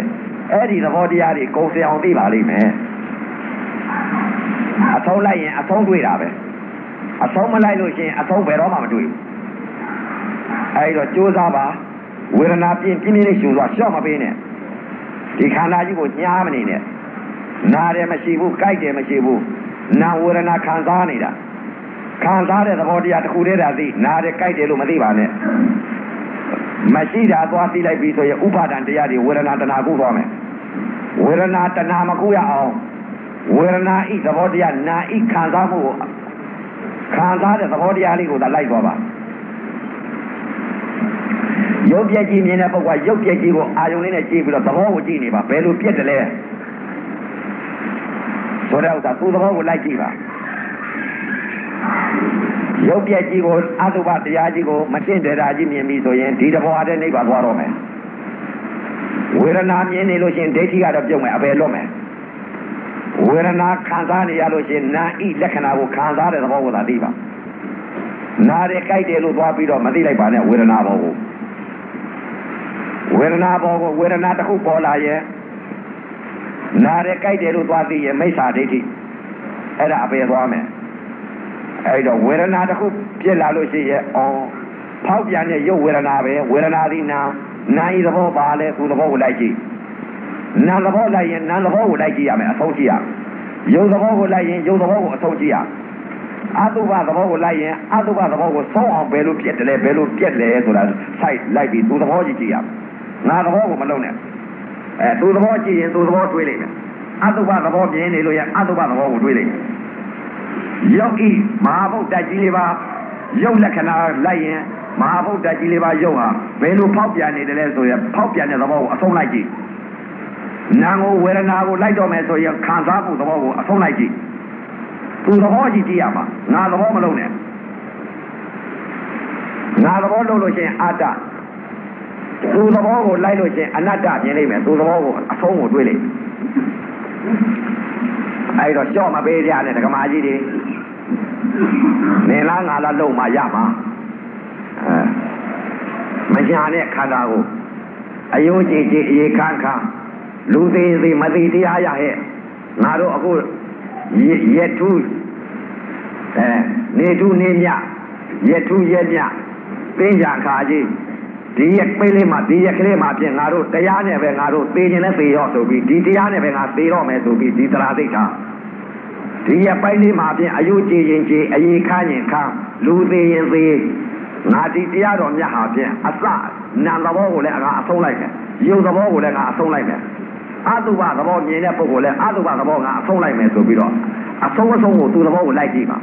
S1: အဲ့ဒီသဘောတရားတွေကုန်စင်အောင်သိပါလိမ့်မယ်အဆုံးလိုက်ရင်အဆုံးတွေ့တာပဲအဆုံးမလိုက်လို့ရှိရင်အဆုံးဘယ်တော့မှမတွေ့ဘူးအဲ့တော့ကြိုးစားပါဝေဒနာပြင်းပြင်းပြင်းလေးရှူသွားရှော့မပေးနဲ့ ဒီခန္ဓာကြီးကိုညားမနေနဲ့နာတယ်မရှိဘူးကြိုက်တယ်မရှိဘူးနာဝေဒနာခံစားနေတာခံစားတဲ့သဘောတရားတစ်ခုတည်းသာသိနားတယ်ကြိုက်တယ်လို့မသိပါနဲ့မရှိတာသွားသိလိုက်ပြီဆိုရင်ဥပါဒံတရားတွေဝေဒနာတဏှာကုသွားမယ်ဝေဒနာတဏှာမကုရအောင်ဝေဒနာဤသဘောတရားနာဤခံစားမှုကိုခံစားတဲ့သဘောတရားလေးကိုသာလိုက်သွားပါ ရုပ်ပြက်ကြီးမြင်တဲ့ပုဂ္ဂိုလ်ရုပ်ပြက်ကြီးကိုအာယုံလေးနဲ့ကြည့်ပြီးတော့သဘောကိုကြည့်နေပါဘယ်လိုပြက်တယ်လဲဆိုတဲ့ဥစ္စာသူ့သဘောကိုလိုက်ကြည့်ပါရုပ်ပြက်ကြီးကိုအတုပတရားကြီးကိုမသိတဲ့တာကြီးမြင်ပြီဆိုရင်ဒီတဘောအတဲ့နိဗ္ဗာန်သွားတော့မယ်ဝေဒနာမြင်နေလို့ရှိရင်ဒိဋ္ဌိကတော့ပြုတ်မယ်အပယ်လွတ်မယ်ဝေဒနာခံစားနေရလို့ရှိရင်နာဤလက္ခဏာကိုခံစားတဲ့သဘောကိုသာသိပါနာတယ်ကြိုက်တယ်လို့သွားပြီးတော့မသိလိုက်ပါနဲ့ဝေဒနာဘောကို ဝေဒနာဘောကိုဝေဒနာတစ်ခုပေါ်လာရဲ့နာတယ်ကြိုက်တယ်လို့သွားသိရဲ့မိစ္ဆာဒိဋ္ဌိအဲ့ဒါအပယ်သွားမယ်အဲ့တော့ဝေဒနာတစ်ခုပြစ်လာလို့ရှိရဲ့အော်ဖောက်ပြန်တဲ့ရုပ်ဝေဒနာပဲဝေဒနာသည်နာနာဤသဘောပါလဲသူသဘောကိုလိုက်ကြည့်နာသဘောလိုက်ရင်နာသဘောကိုလိုက်ကြည့်ရမယ်အဆုံးကြည့်ရရုပ်သဘောကိုလိုက်ရင်ရုပ်သဘောကိုအဆုံးကြည့်ရအတုပသဘောကိုလိုက်ရင်အတုပသဘောကိုဆုံးအောင်ဘယ်လိုပြက်တယ်လဲဘယ်လိုပြက်လဲဆိုတာ site လိုက်ပြီးသူသဘောကြည့်ကြည့်ရ ငါသဘောကိုမလုံးနဲ့အဲသူသဘောကြည့်ရင်သူသဘောတွေးလိုက်မယ်အတုပသဘောမြင်နေလို့ရအတုပသဘောကိုတွေးလိုက်မယ်ယောဂီမဟာဗုဒ္ဓကြီးလေးပါရုပ်လက္ခဏာလိုက်ရင်မဟာဗုဒ္ဓကြီးလေးပါရုပ်ဟာဘယ်လိုဖောက်ပြန်နေတယ်လဲဆိုရင်ဖောက်ပြန်တဲ့သဘောကိုအဆုံးလိုက်ကြည့်နာကိုဝေဒနာကိုလိုက်တော့မယ်ဆိုရင်ခံစားမှုသဘောကိုအဆုံးလိုက်ကြည့်သူသဘောကြည့်ကြည့်ရမှာငါသဘောမလုံးနဲ့ငါသဘောလုံးလို့ရှိရင်အာတ သူသဘောကိုလိုက်လို့ရှိရင်အနတ္တမြင်လိမ့်မယ်သူသဘောကိုအဆုံးကိုတွေးလိမ့်အဲဒီတော့ကြော့မပေးကြနဲ့ဒကမာကြီးတွေနေလားငါလားလုံမှရမှာအဲမညာနဲ့ခန္ဓာကိုအယုံကြည်ကြည်အေခန်းခန်းလူသေးသေးမသေးတရားရဟဲ့ငါတို့အခုရက်ထူးအဲနေထူးနေမြရက်ထူးရက်မြပင်းကြခါကြီး ဒီရက်ပိလေးမှာဒီရက်ကလေးမှာပြင်ငါတို့တရားနဲ့ပဲငါတို့သေခြင်းနဲ့သေရောဆိုပြီးဒီတရားနဲ့ပဲငါသေတော့မယ်ဆိုပြီးဒီသရာသိတာဒီရက်ပိုင်းလေးမှာပြင်အယုကြည်ရင်ကြည်အေခါရင်ခါလူသေးရင်သေးငါဒီတရားတော်မြတ်ဟာပြင်အစနာသဘောကိုလည်းငါအဆုံးလိုက်မယ်ယုံသဘောကိုလည်းငါအဆုံးလိုက်မယ်အတုပသဘောမြင်တဲ့ပုဂ္ဂိုလ်လည်းအတုပသဘောငါအဆုံးလိုက်မယ်ဆိုပြီးတော့အဆုံးအဆုံးကိုသူ့သဘောကိုလိုက်ကြည့်ပါ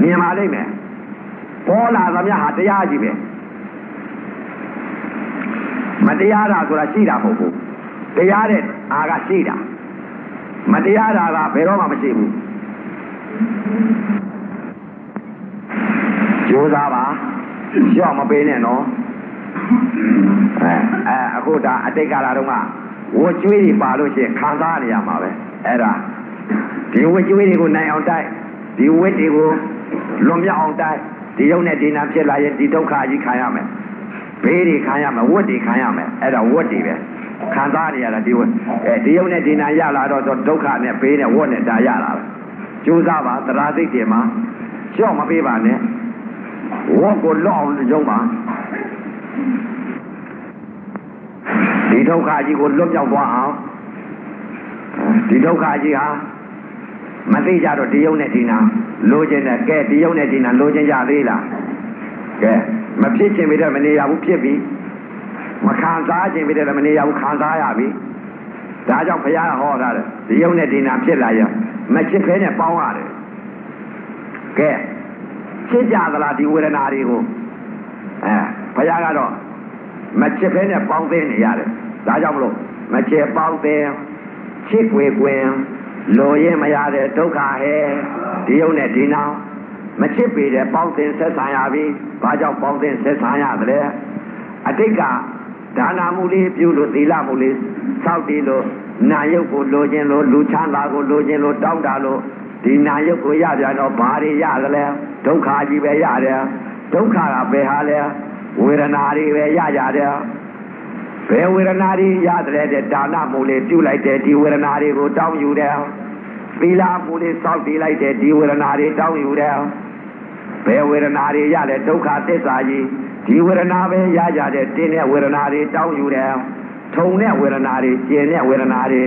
S1: မြင်ပါလိမ့်မယ်ပေါ်လာသမျှဟာတရားကြီးပဲ မတရားတာဆိုတာရှိတာမဟုတ်ဘူးတရားတဲ့အာကရှိတာမတရားတာကဘယ်တော့မှမရှိဘူးကြိုးစားပါရှော့မပေးနဲ့နော်အဲအဲအခုဒါအတိတ်ကာလတုန်းကဝတ်ကျွေးတွေပါလို့ရှိရင်ခံစားနေရမှာပဲအဲ့ဒါဒီဝတ်ကျွေးတွေကိုနိုင်အောင်တိုက်ဒီဝတ်တွေကိုလွန်မြောက်အောင်တိုက်ဒီရုပ်နဲ့ဒီနာဖြစ်လာရင်ဒီဒုက္ခကြီးခံရမယ် ဘေးတွေခံရမယ်ဝတ်တွေခံရမယ်အဲ့ဒါဝတ်တွေပဲခံစားနေရတာဒီဝတ်အဲဒီရုပ်နဲ့ဒီနာရလာတော့ဒုက္ခနဲ့ဘေးနဲ့ဝတ်နဲ့ဒါရလာပဲကြိုးစားပါတရားသိတယ်မှာကြော့မပေးပါနဲ့ဝတ်ကိုလော့အောင်ရုံပါဒီဒုက္ခကြီးကိုလွတ်မြောက်သွားအောင်ဒီဒုက္ခကြီးဟာမသိကြတော့ဒီယုံနဲ့ဒီနာလိုချင်တယ်ကဲဒီယုံနဲ့ဒီနာလိုချင်ကြသေးလား ကဲမဖြစ်ချင်ပြီတော့မနေရဘူးဖြစ်ပြီမခံစားချင်ပြီတော့မနေရဘူးခံစားရပြီဒါကြောင့်ဘုရားဟောတာလေဒီယုံနဲ့ဒီနာဖြစ်လာရင်မချစ်ဖဲနဲ့ပေါင်းရတယ်ကဲချစ်ကြသလားဒီဝေဒနာတွေကိုအဲဘုရားကတော့မချစ်ဖဲနဲ့ပေါင်းသိနေရတယ်ဒါကြောင့်မလို့မချစ်ပေါင်းသိချစ်ွယ်ကွင်လိုရင်မရတဲ့ဒုက္ခဟဲဒီယုံနဲ့ဒီနောင် မချစ်ပေတဲ့ပေါင်းသင်ဆက်ဆံရပြီဘာကြောင့်ပေါင်းသင်ဆက်ဆံရသလဲအတိတ်ကဒါနာမှုလေးပြုလို့သီလမှုလေးစောက်တည်လို့နာယုတ်ကိုလိုခြင်းလို့လူချမ်းသာကိုလိုခြင်းလို့တောင်းတာလို့ဒီနာယုတ်ကိုရပြန်တော့ဘာတွေရသလဲဒုက္ခကြီးပဲရတယ်ဒုက္ခကဘယ်ဟာလဲဝေဒနာတွေပဲရကြတယ်ဘယ်ဝေဒနာတွေရတယ်တဲ့ဒါနမှုလေးပြုလိုက်တဲ့ဒီဝေဒနာတွေကိုတောင်းယူတယ်သီလမှုလေးစောက်တည်လိုက်တဲ့ဒီဝေဒနာတွေတောင်းယူတယ် ဘယ်ဝေဒနာတွေရလဲဒုက္ခသစ္စာကြီးဒီဝေဒနာပဲရကြတဲ့တင်းတဲ့ဝေဒနာတွေတောင်းယူတယ်ထုံတဲ့ဝေဒနာတွေကျင်တဲ့ဝေဒနာတွေ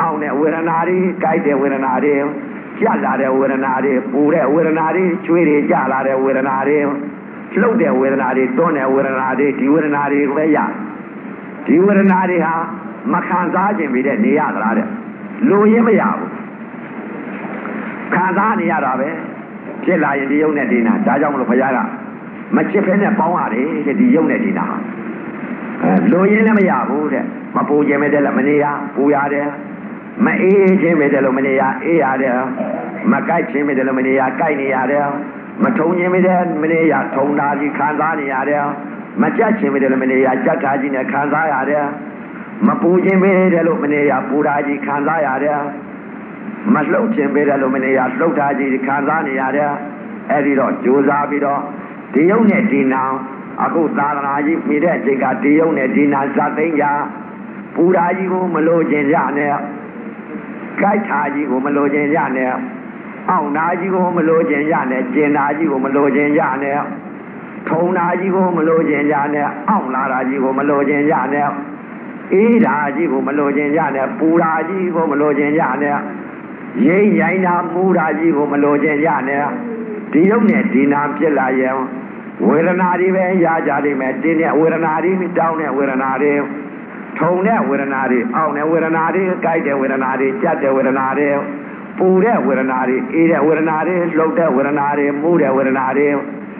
S1: အောင့်တဲ့ဝေဒနာတွေကြိုက်တဲ့ဝေဒနာတွေကြက်လာတဲ့ဝေဒနာတွေပူတဲ့ဝေဒနာတွေချွေးတွေကြလာတဲ့ဝေဒနာတွေလှုပ်တဲ့ဝေဒနာတွေတွန်းတဲ့ဝေဒနာတွေဒီဝေဒနာတွေပဲရဒီဝေဒနာတွေဟာမခံစားခြင်းပြီးတဲ့နေရသလားတဲ့လိုရင်းမရဘူးခံစားနေရတာပဲ ဖြစ်လာရင်ဒီယုံနဲ့ဒီနာဒါကြောင့်မလို့ဘုရားကမချစ်ဖဲနဲ့ပေါင်းရတယ်တဲ့ဒီယုံနဲ့ဒီနာအဲလိုရင်းလည်းမရဘူးတဲ့မပူခြင်းပဲတဲ့လည်းမနေရပူရတယ်မအေးခြင်းပဲတဲ့လို့မနေရအေးရတယ်မကြိုက်ခြင်းပဲတဲ့လို့မနေရကြိုက်နေရတယ်မထုံခြင်းပဲတဲ့မနေရထုံတာကြီးခံစားနေရတယ်မကြက်ခြင်းပဲတဲ့လို့မနေရကြက်တာကြီးနဲ့ခံစားရတယ်မပူခြင်းပဲတဲ့လို့မနေရပူတာကြီးခံစားရတယ် မလှုပ်ခြင်းပဲတဲ့လို့မနေရလှုပ်တာကြီးခံစားနေရတယ်အဲ့ဒီတော့ကြိုးစားပြီးတော့ဒီယုံနဲ့ဒီနောင်အခုသာသနာကြီးမိတဲ့အချိန်ကဒီယုံနဲ့ဒီနာဇသိမ့်ကြပူရာကြီးကိုမလို့ခြင်းကြနဲ့ကြိုက်တာကြီးကိုမလို့ခြင်းကြနဲ့အောင့်နာကြီးကိုမလို့ခြင်းကြနဲ့ကျင်နာကြီးကိုမလို့ခြင်းကြနဲ့ထုံနာကြီးကိုမလို့ခြင်းကြနဲ့အောင့်လာတာကြီးကိုမလို့ခြင်းကြနဲ့အေးဓာကြီးကိုမလို့ခြင်းကြနဲ့ပူရာကြီးကိုမလို့ခြင်းကြနဲ့ ရိမ့်ရိုင်းတာမူရာကြီးကိုမလို့ခြင်းကြနဲ့ဒီယုံနဲ့ဒီနာဖြစ်လာရင်ဝေဒနာတွေပဲရကြလိမ့်မယ်တင်းတဲ့ဝေဒနာတွေတောင်းတဲ့ဝေဒနာတွေထုံတဲ့ဝေဒနာတွေအောင့်တဲ့ဝေဒနာတွေကြိုက်တဲ့ဝေဒနာတွေကြက်တဲ့ဝေဒနာတွေပူတဲ့ဝေဒနာတွေအေးတဲ့ဝေဒနာတွေလှုပ်တဲ့ဝေဒနာတွေမူးတဲ့ဝေဒနာတွေ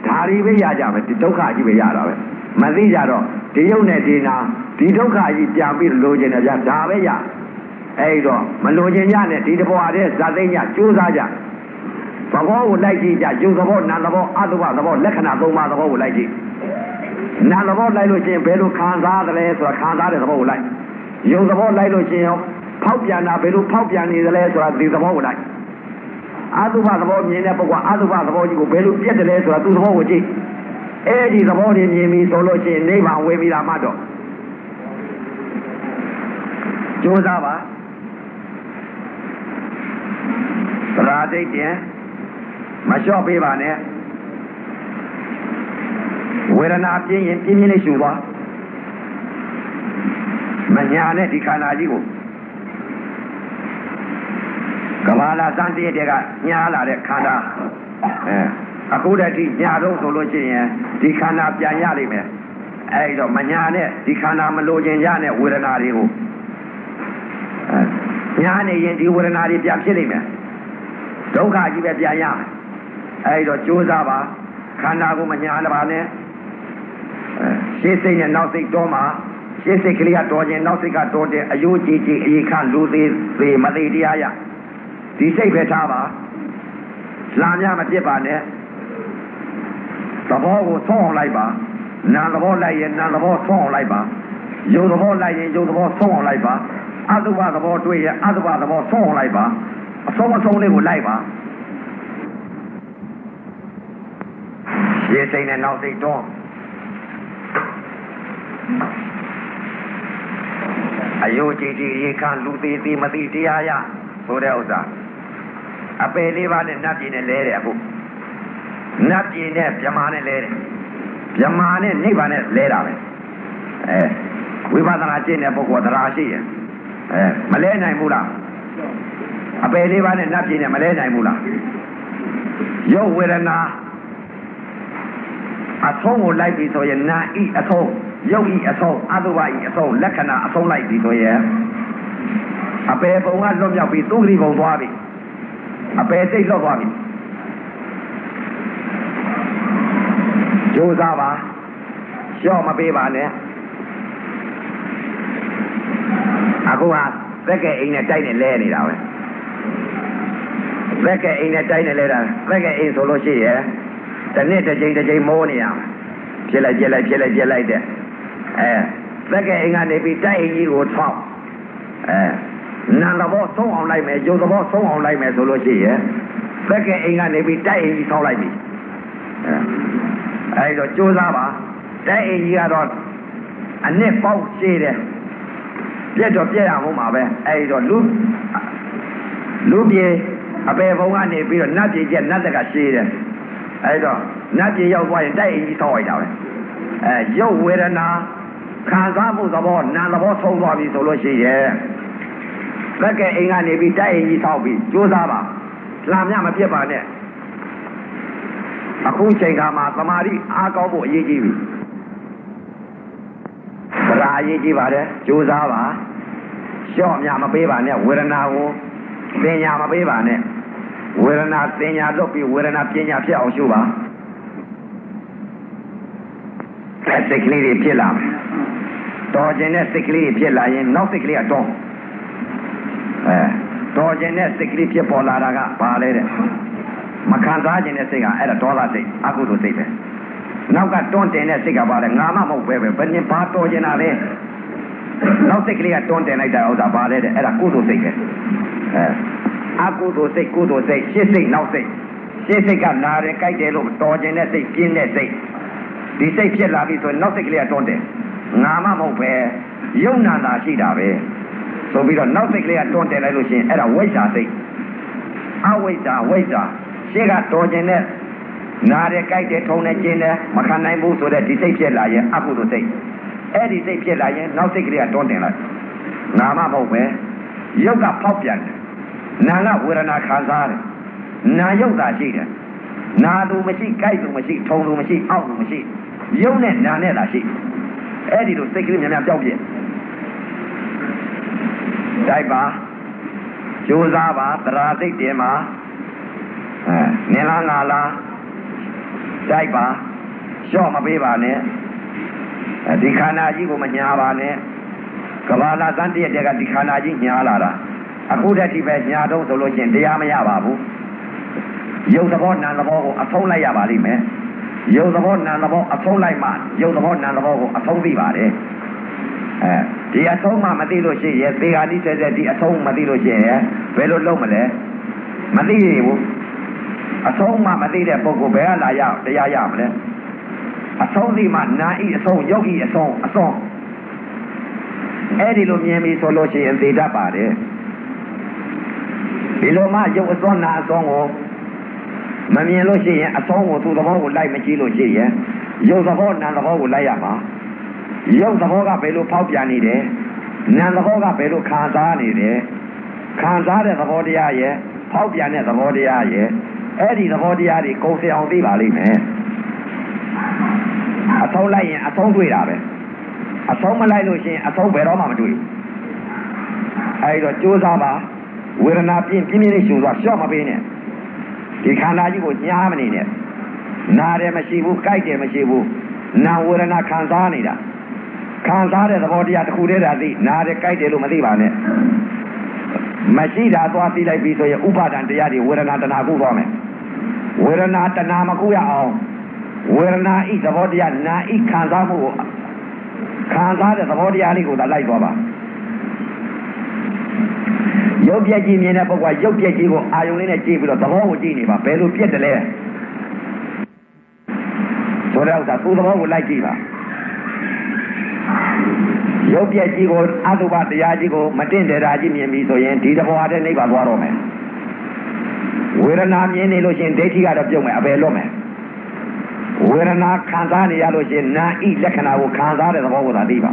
S1: ဒါတွေပဲရကြမယ်ဒီဒုက္ခကြီးပဲရတာပဲမသိကြတော့ဒီယုံနဲ့ဒီနာဒီဒုက္ခကြီးပြန်ပြီးလိုချင်တယ်ဗျာဒါပဲရ အဲ့တော့မလိုချင်ကြနဲ့ဒီတဘွားတဲ့ဇာသိညာကြိုးစားကြသဘောကိုလိုက်ကြည့်ကြယုံသဘောနာသဘောအတုပသဘောလက္ခဏာသုံးပါးသဘောကိုလိုက်ကြည့်နာသဘောလိုက်လို့ရှိရင်ဘယ်လိုခံစားသလဲဆိုတာခံစားတဲ့သဘောကိုလိုက်ယုံသဘောလိုက်လို့ရှိရင်ဖောက်ပြန်တာဘယ်လိုဖောက်ပြန်နေသလဲဆိုတာဒီသဘောကိုလိုက်အတုပသဘောမြင်တဲ့ပုဂ္ဂိုလ်အတုပသဘောကြီးကိုဘယ်လိုပြက်တယ်လဲဆိုတာသူ့သဘောကိုကြည့်အဲဒီသဘောတွေမြင်ပြီးဆိုလို့ရှိရင်နိဗ္ဗာန်ဝေပြီးတာမှတော့ကြိုးစားပါ သရာဒိတ်တင်မလျှော့ပေးပါနဲ့ဝေဒနာပြင်းရင်ပြင်းပြင်းလေးရှူသွားမညာနဲ့ဒီခန္ဓာကြီးကိုကဘာလာစံတည့်တဲ့ကညားလာတဲ့ခန္ဓာအဲအခုတည်းကညာတော့ဆိုလို့ရှိရင်ဒီခန္ဓာပြန်ရလိမ့်မယ်အဲဒီတော့မညာနဲ့ဒီခန္ဓာမလိုချင်ရတဲ့ဝေဒနာတွေကိုညာနေရင်ဒီဝေဒနာတွေပြန်ဖြစ်လိမ့်မယ် ဒုက္ခကြီးပဲပြန်ရမယ်အဲဒီတော့ကြိုးစားပါခန္ဓာကိုမညာလည်းပါနဲ့ရှေးစိတ်နဲ့နောက်စိတ်တော်မှာရှေးစိတ်ကလေးကတော်ခြင်းနောက်စိတ်ကတော်တဲ့အယိုးကြည်ကြည်အေခလူသေးသေးမသေးတရားရဒီစိတ်ပဲထားပါလာများမပြစ်ပါနဲ့သဘောကိုသုံးအောင်လိုက်ပါနာသဘောလိုက်ရင်နာသဘောသုံးအောင်လိုက်ပါယုံသဘောလိုက်ရင်ယုံသဘောသုံးအောင်လိုက်ပါအတုပသဘောတွေ့ရင်အတုပသဘောသုံးအောင်လိုက်ပါ အဆုံးအဆုံးလေးကိုလိုက်ပါရေစိတ်နဲ့နောက်စိတ်တော့အယုတ်ကြည်ကြည်ရေခလူသေးသေးမသိတရားရဆိုတဲ့ဥစ္စာအပယ်လေးပါးနဲ့နတ်ပြည်နဲ့လဲတယ်အခုနတ်ပြည်နဲ့ဗြဟ္မာနဲ့လဲတယ်ဗြဟ္မာနဲ့နိဗ္ဗာန်နဲ့လဲတာပဲအဲဝိပဿနာကျင့်တဲ့ပုဂ္ဂိုလ်သရာရှိရင်အဲမလဲနိုင်ဘူးလား အပယ်လေးပါးနဲ့နတ်ပြည်နဲ့မလဲနိုင်ဘူးလားရုပ်ဝေဒနာအဆုံးကိုလိုက်ပြီဆိုရင်နာဤအဆုံးရုပ်ဤအဆုံးအတုပဤအဆုံးလက္ခဏာအဆုံးလိုက်ပြီဆိုရင်အပယ်ပုံကလွတ်မြောက်ပြီးသုခတိပုံသွားပြီအပယ်စိတ်လွတ်သွားပြီကြိုးစားပါလျှော့မပေးပါနဲ့အခုကသက်ကဲအိမ်နဲ့တိုက်နဲ့လဲနေတာပဲ သက်ကဲအိမ်နဲ့တိုက်နဲ့လဲတာသက်ကဲအိမ်ဆိုလို့ရှိရဲ့တနေ့တစ်ချိန်တစ်ချိန်မိုးနေရဖြစ်လိုက်ပြက်လိုက်ဖြစ်လိုက်ပြက်လိုက်တဲ့အဲသက်ကဲအိမ်ကနေပြီးတိုက်အိမ်ကြီးကိုထောက်အဲနာသဘောဆုံးအောင်လိုက်မယ်ယုံသဘောဆုံးအောင်လိုက်မယ်ဆိုလို့ရှိရဲ့သက်ကဲအိမ်ကနေပြီးတိုက်အိမ်ကြီးထောက်လိုက်ပြီအဲအဲဒီတော့ကြိုးစားပါတိုက်အိမ်ကြီးကတော့အနှစ်ပေါက်ရှိတယ်ပြက်တော့ပြက်ရအောင်ပါပဲအဲဒီတော့လူလူပြေ အပေဘုံကနေပြီးတော့နတ်ပြေကျက်နတ်တက်ကရှိတယ်အဲဒီတော့နတ်ပြေရောက်သွားရင်တိုက်အိမ်ကြီးဆောက်လိုက်တာပဲအဲရုပ်ဝေဒနာခံစားမှုသဘောနာသဘောဆုံးသွားပြီဆိုလို့ရှိရဲ့လက်ကအိမ်ကနေပြီးတိုက်အိမ်ကြီးဆောက်ပြီးကြိုးစားပါလာမြမပြစ်ပါနဲ့အခုချိန်ခါမှာသမာဓိအားကောင်းဖို့အရေးကြီးပြီသရာအရေးကြီးပါတယ်ကြိုးစားပါလျှော့မြမပေးပါနဲ့ဝေဒနာကိုပညာမပေးပါနဲ့ ဝေဒနာပညာလွတ်ပြီးဝေဒနာပညာဖြစ်အောင်ရှုပါအဲစိတ်ကလေးတွေဖြစ်လာမယ်တော်ခြင်းတဲ့စိတ်ကလေးတွေဖြစ်လာရင်နောက်စိတ်ကလေးကတော့အဲတော်ခြင်းတဲ့စိတ်ကလေးဖြစ်ပေါ်လာတာကဘာလဲတဲ့မခံစားခြင်းတဲ့စိတ်ကအဲ့ဒါဒေါသစိတ်အကုသိုလ်စိတ်ပဲနောက်ကတွန်းတင်တဲ့စိတ်ကပါလေငါမှမဟုတ်ပဲပဲဘယ်နည်းဘာတော်ကျင်တာလဲနောက်စိတ်ကလေးကတွန်းတင်လိုက်တာဥစ္စာပါလေတဲ့အဲ့ဒါကုသိုလ်စိတ်ပဲအဲ အကုသိုလ်စိတ်ကုသိုလ်စိတ်ရှင်းစိတ်နောက်စိတ်ရှင်းစိတ်ကနားတယ်ကြိုက်တယ်လို့တော်ကျင်တဲ့စိတ်ပြင်းတဲ့စိတ်ဒီစိတ်ဖြစ်လာပြီဆိုရင်နောက်စိတ်ကလေးကတွန်းတယ်ငါမှမဟုတ်ပဲယုံနာတာရှိတာပဲဆိုပြီးတော့နောက်စိတ်ကလေးကတွန်းတယ်လိုက်လို့ရှိရင်အဲ့ဒါဝိဇ္ဇာစိတ်အဝိဇ္ဇာဝိဇ္ဇာရှင်းကတော်ကျင်တဲ့နားတယ်ကြိုက်တယ်ထုံတယ်ကျင်တယ်မခံနိုင်ဘူးဆိုတဲ့ဒီစိတ်ဖြစ်လာရင်အကုသိုလ်စိတ်အဲ့ဒီစိတ်ဖြစ်လာရင်နောက်စိတ်ကလေးကတွန်းတင်လိုက်ငါမှမဟုတ်ပဲယုတ်ကဖောက်ပြန်တယ် နာကဝေဒနာခံစားတယ်နာယုတ်တာရှိတယ်နာသူမရှိကြိုက်သူမရှိထုံသူမရှိအောက်သူမရှိယုတ်နဲ့နာနဲ့သာရှိအဲ့ဒီလိုစိတ်ကလေးများများပြောက်ပြည့်တိုက်ပါကြိုးစားပါသရာစိတ်တင်ပါအဲနင်လားငါလားတိုက်ပါလျှော့မပေးပါနဲ့ဒီခန္ဓာကြီးကိုမညာပါနဲ့ကဘာလာသံတည့်တဲ့ကဒီခန္ဓာကြီးညာလာတာ အခုတည်းဒီပဲညာတော့ဆိုလို့ချင်းတရားမရပါဘူးယုတ်သဘောနာသဘောကိုအဆုံးလိုက်ရပါလိမ့်မယ်ယုတ်သဘောနာသဘောအဆုံးလိုက်မှယုတ်သဘောနာသဘောကိုအဆုံးသိပါတယ်အဲဒီအဆုံးမှမသိလို့ရှိရင်သေဃာတိဆက်ဆက်ဒီအဆုံးမသိလို့ရှိရင်ဘယ်လိုလုပ်မလဲမသိရဘူးအဆုံးမှမသိတဲ့ပုဂ္ဂိုလ်ဘယ်ကလာရတရားရမလဲအဆုံးသိမှနာဤအဆုံးယုတ်ဤအဆုံးအဆုံးအဲ့ဒီလိုမြင်ပြီဆိုလို့ရှိရင်သိတတ်ပါတယ် ဒီလိုမှယုတ်အစွမ်းနာအစွမ်းကိုမမြင်လို့ရှိရင်အစွမ်းကိုသူ့သဘောကိုလိုက်မကြည့်လို့ရှိရင်ယုတ်သဘောနာသဘောကိုလိုက်ရမှာယုတ်သဘောကဘယ်လိုဖောက်ပြန်နေတယ်နာသဘောကဘယ်လိုခံစားနေတယ်ခံစားတဲ့သဘောတရားရဲ့ဖောက်ပြန်တဲ့သဘောတရားရဲ့အဲ့ဒီသဘောတရားတွေကုန်စင်အောင်သိပါလိမ့်မယ်အဆုံးလိုက်ရင်အဆုံးတွေ့တာပဲအဆုံးမလိုက်လို့ရှိရင်အဆုံးဘယ်တော့မှမတွေ့ဘူးအဲဒီတော့ကြိုးစားပါ ဝေဒနာပြင်းပြင်းပြင်းလေးရှူသွားရှော့မပေးနဲ့ဒီခန္ဓာကြီးကိုညားမနေနဲ့နာတယ်မရှိဘူးကြိုက်တယ်မရှိဘူးနာဝေဒနာခံစားနေတာခံစားတဲ့သဘောတရားတစ်ခုတည်းသာသိနာတယ်ကြိုက်တယ်လို့မသိပါနဲ့မရှိတာသွားသိလိုက်ပြီဆိုရင်ဥပါဒံတရားတွေဝေဒနာတဏှာကုသွားမယ်ဝေဒနာတဏှာမကုရအောင်ဝေဒနာဤသဘောတရားနာဤခံစားမှုကိုခံစားတဲ့သဘောတရားလေးကိုသာလိုက်သွားပါ ရုပ်ပြက်ကြီးမြင်တဲ့ပုဂ္ဂိုလ်ကရုပ်ပြက်ကြီးကိုအာယုံလေးနဲ့ကြည့်ပြီးတော့သဘောကိုကြည့်နေပါဘယ်လိုပြက်တယ်လဲဆိုတဲ့ဥစ္စာသူ့သဘောကိုလိုက်ကြည့်ပါရုပ်ပြက်ကြီးကိုအတုပတရားကြီးကိုမတင့်တယ်တာကြီးမြင်ပြီဆိုရင်ဒီသဘောအတဲ့နိဗ္ဗာန်သွားတော့မယ်ဝေဒနာမြင်နေလို့ရှိရင်ဒိဋ္ဌိကတော့ပြုတ်မယ်အပယ်လွတ်မယ်ဝေဒနာခံစားနေရလို့ရှိရင်နာဤလက္ခဏာကိုခံစားတဲ့သဘောကိုသာသိပါ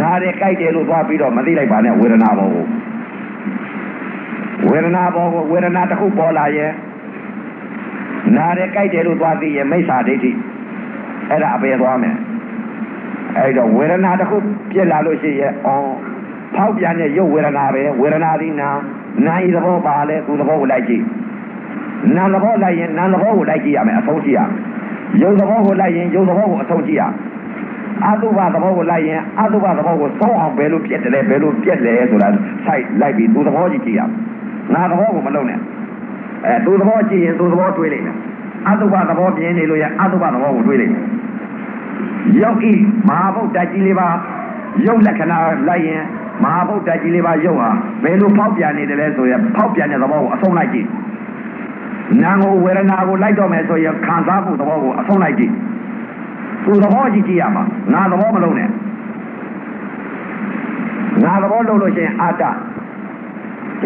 S1: နားတယ်ကြိုက်တယ်လို့သွားပြီးတော့မသိလိုက်ပါနဲ့ဝေဒနာဘောကို ဝေဒနာပေါ်ကိုဝေဒနာတစ်ခုပေါ်လာရဲ့နားရဲကြိုက်တယ်လို့သွားသိရဲ့မိစ္ဆာဒိဋ္ဌိအဲ့ဒါအပေသွားမယ်အဲ့တော့ဝေဒနာတစ်ခုပြက်လာလို့ရှိရဲ့အော်ဖောက်ပြန်တဲ့ရုပ်ဝေဒနာပဲဝေဒနာဒီနာနာဤသဘောပါလဲသူသဘောကိုလိုက်ကြည့်နာသဘောလိုက်ရင်နာသဘောကိုလိုက်ကြည့်ရမယ်အဆုံးကြည့်ရရုပ်သဘောကိုလိုက်ရင်ရုပ်သဘောကိုအဆုံးကြည့်ရအတုပသဘောကိုလိုက်ရင်အတုပသဘောကိုစောင်းအောင်ဘယ်လိုပြက်တယ်လဲဘယ်လိုပြက်လဲဆိုတာစိုက်လိုက်ပြီးသူသဘောကြည့်ကြည့်ရ နာသဘောကိုမလုံးနဲ့အဲသူသဘောကြည့်ရင်သူသဘောတွေးလိုက်မယ်အတုပသဘောပြင်းနေလို့ရအတုပသဘောကိုတွေးလိုက်မယ်ယောဂီမဟာဗုဒ္ဓကြီးလေးပါရုပ်လက္ခဏာလိုက်ရင်မဟာဗုဒ္ဓကြီးလေးပါရုပ်ဟာဘယ်လိုဖောက်ပြန်နေတယ်လဲဆိုရင်ဖောက်ပြန်တဲ့သဘောကိုအဆုံးလိုက်ကြည့်နာကိုဝေဒနာကိုလိုက်တော့မယ်ဆိုရင်ခံစားမှုသဘောကိုအဆုံးလိုက်ကြည့်သူသဘောကြည့်ကြည့်ရမှာငါသဘောမလုံးနဲ့ငါသဘောလုံးလို့ရှိရင်အာတ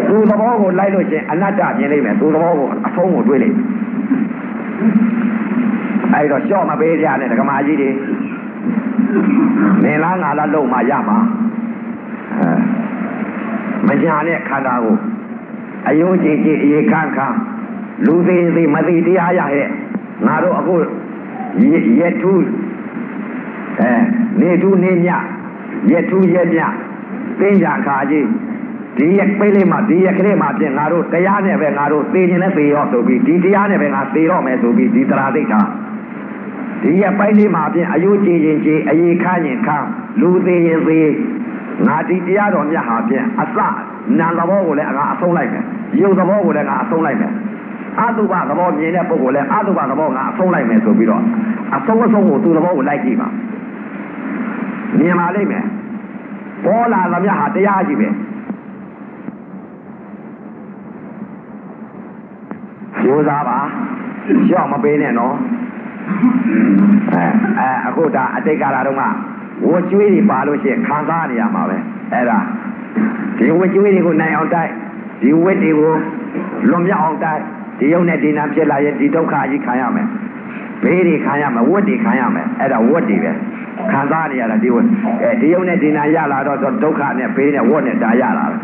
S1: သူသဘောကိုလိုက်လို့ရှိရင်အနတ္တမြင်လိမ့်မယ်သူသဘောကိုအဆုံးကိုတွေးလိမ့်မယ်အဲ့တော့ရှော့မပေးကြနဲ့ဒကမာကြီးတွေမင်းလားငါလားလုံးမှရမှာမညာနဲ့ခန္ဓာကိုအယုံကြည်ကြည်အေခန်းခန်းလူသေးသေးမသိတရားရရဲ့ငါတို့အခုရက်ထူးအဲနေထူးနေမြရက်ထူးရက်မြသင်္ကြန်ခါကြီး ဒီရက်ပိတ်လေးမှာဒီရက်ကလေးမှာပြင်ငါတို့တရားနဲ့ပဲငါတို့သိနေနဲ့သိရောဆိုပြီးဒီတရားနဲ့ပဲငါသိတော့မယ်ဆိုပြီးဒီတရားသိတာဒီရက်ပိုင်းလေးမှာပြင်အယုကြည်ရင်ကြည်အေခန်းရင်ခန်းလူသေးရင်သေးငါဒီတရားတော်မြတ်ဟာဖြင့်အစနာသဘောကိုလည်းငါအဆုံးလိုက်မယ်ယုတ်သဘောကိုလည်းငါအဆုံးလိုက်မယ်အတုပသဘောမြင်တဲ့ပုဂ္ဂိုလ်လည်းအတုပသဘောငါအဆုံးလိုက်မယ်ဆိုပြီးတော့အဆုံးအဆုံးကိုသူ့သဘောကိုလိုက်ကြည့်ပါမြင်ပါလိမ့်မယ်ပေါ်လာသမျှဟာတရားကြီးပဲ ကြိုးစားပါရောက်မပေးနဲ့နော်အဲအဲအခုဒါအတိတ်ကာလတုန်းကဝကျွေးတွေပါလို့ရှိရင်ခံစားနေရမှာပဲအဲ့ဒါဒီဝကျွေးတွေကိုနိုင်အောင်တိုက်ဒီဝတ်တွေကိုလွန်မြောက်အောင်တိုက်ဒီယုံနဲ့ဒီနာဖြစ်လာရင်ဒီဒုက္ခကြီးခံရမယ်ဘေးတွေခံရမယ်ဝတ်တွေခံရမယ်အဲ့ဒါဝတ်တွေပဲခံစားနေရတာဒီဝတ်အဲဒီယုံနဲ့ဒီနာရလာတော့ဒုက္ခနဲ့ဘေးနဲ့ဝတ်နဲ့ဒါရလာတယ်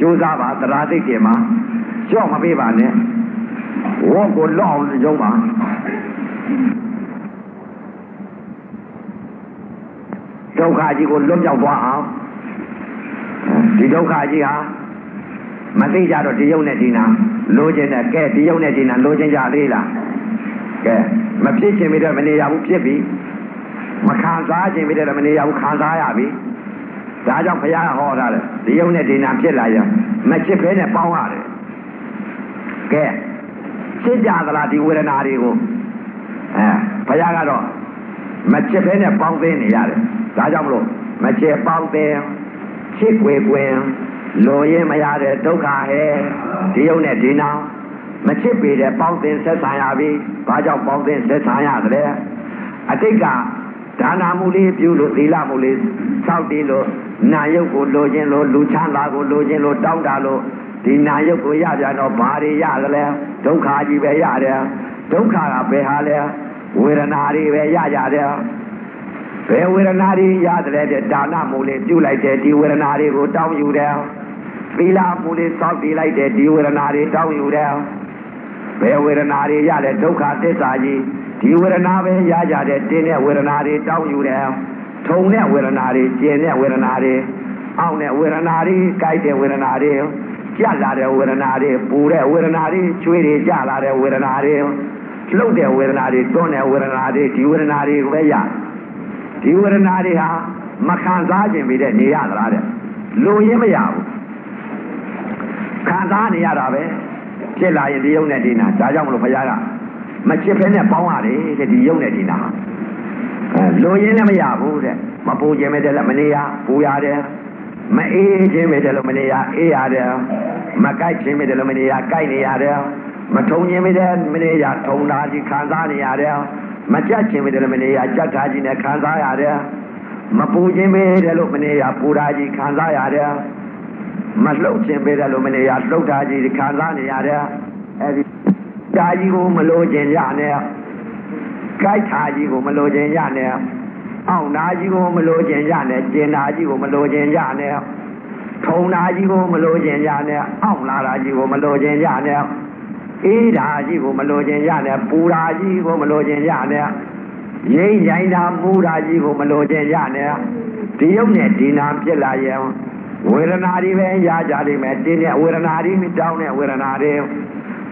S1: ကြိုးစားပါသရာသိတယ်မှာကြောက်မပေးပါနဲ့ ဝတ်ကိုလောအောင်ရုံးပါဒုက္ခကြီးကိုလွတ်မြောက်သွားအောင်ဒီဒုက္ခကြီးဟာမသိကြတော့ဒီယုံနဲ့ဒီနာလိုချင်တဲ့ကဲဒီယုံနဲ့ဒီနာလိုချင်ကြသေးလားကဲမဖြစ်ချင်ပြီတော့မနေရဘူးဖြစ်ပြီမခံစားချင်ပြီတော့မနေရဘူးခံစားရပြီဒါကြောင့်ဘုရားဟောထားတယ်ဒီယုံနဲ့ဒီနာဖြစ်လာရင်မချစ်ဖဲနဲ့ပေါင်းရတယ်ကဲ စစ်ကြသလားဒီဝေဒနာတွေကိုအဲဘုရားကတော့မချစ်ဖဲနဲ့ပေါင်းသိနေရတယ်ဒါကြောင့်မလို့မချစ်ပေါင်းသိချစ်ွယ်ကွင်လိုရင်မရတဲ့ဒုက္ခဟဲဒီယုံနဲ့ဒီနာမချစ်ပေတဲ့ပေါင်းသင်ဆက်ဆံရပြီဘာကြောင့်ပေါင်းသင်ဆက်ဆံရသလဲအတိတ်ကဒါနာမှုလေးပြုလို့သီလမှုလေးစောက်တည်လို့နာယုတ်ကိုလိုခြင်းလို့လူချမ်းသာကိုလိုခြင်းလို့တောင်းတာလို့ ဒီနာယုတ်ကိုရပြန်တော့ဘာတွေရသလဲဒုက္ခကြီးပဲရတယ်ဒုက္ခကဘယ်ဟာလဲဝေဒနာတွေပဲရရတယ်ဘယ်ဝေဒနာတွေရတယ်တဲ့ဒါနမှုလေးပြုလိုက်တယ်ဒီဝေဒနာတွေကိုတောင်းယူတယ်သီလမှုလေးစောင့်တည်လိုက်တယ်ဒီဝေဒနာတွေတောင်းယူတယ်ဘယ်ဝေဒနာတွေရတဲ့ဒုက္ခသစ္စာကြီးဒီဝေဒနာပဲရကြတဲ့တင်းတဲ့ဝေဒနာတွေတောင်းယူတယ်ထုံတဲ့ဝေဒနာတွေကျင်တဲ့ဝေဒနာတွေအောင့်တဲ့ဝေဒနာတွေကြိုက်တဲ့ဝေဒနာတွေ ကြက်လာတဲ့ဝေဒနာတွေပူတဲ့ဝေဒနာတွေချွေးတွေကြလာတဲ့ဝေဒနာတွေလှုပ်တဲ့ဝေဒနာတွေတွန်းတဲ့ဝေဒနာတွေဒီဝေဒနာတွေပဲရဒီဝေဒနာတွေဟာမခံစားခြင်းပြီးတဲ့နေရသလားတဲ့လိုရင်းမရဘူးခံစားနေရတာပဲဖြစ်လာရင်ဒီယုံနဲ့ဒီနာဒါကြောင့်မလို့ဘုရားကမချစ်ဖဲနဲ့ပေါင်းရတယ်တဲ့ဒီယုံနဲ့ဒီနာအဲလိုရင်းလည်းမရဘူးတဲ့မပူခြင်းမဲ့တဲ့လည်းမနေရပူရတယ် မအေးခြင်းမဲ့တဲ့လည်းမနေရအေးရတယ်မကြိုက်ခြင်းမဲ့တဲ့လည်းမနေရကြိုက်နေရတယ်မထုံခြင်းမဲ့တဲ့မနေရထုံတာကြီးခံစားနေရတယ်မကြက်ခြင်းမဲ့တဲ့လည်းမနေရကြက်တာကြီးနဲ့ခံစားရတယ်မပူခြင်းမဲ့တဲ့လို့မနေရပူတာကြီးခံစားရတယ်မလှုပ်ခြင်းပဲတယ်လို့မနေရလှုပ်တာကြီးခံစားနေရတယ်အဲဒီဓာကြီးကိုမလိုခြင်းရနဲ့ကြိုက်တာကြီးကိုမလိုခြင်းရနဲ့ အောင့်နာကြီးကိုမလိုခြင်းရနဲ့ကျင်နာကြီးကိုမလိုခြင်းရနဲ့ထုံနာကြီးကိုမလိုချင်ကြနဲ့အောင့်လာတာကြီးကိုမလိုချင်ကြနဲ့အေးဓာကြီးကိုမလိုချင်ကြနဲ့ပူဓာကြီးကိုမလိုချင်ကြနဲ့ရိမ့်ရိုင်းတာပူဓာကြီးကိုမလိုချင်ကြနဲ့ဒီယုတ်နဲ့ဒီနာပြစ်လာရင်ဝေဒနာတွေပဲရကြလိမ့်မယ်တင်းတဲ့ဝေဒနာတွေတောင်းတဲ့ဝေဒနာတွေ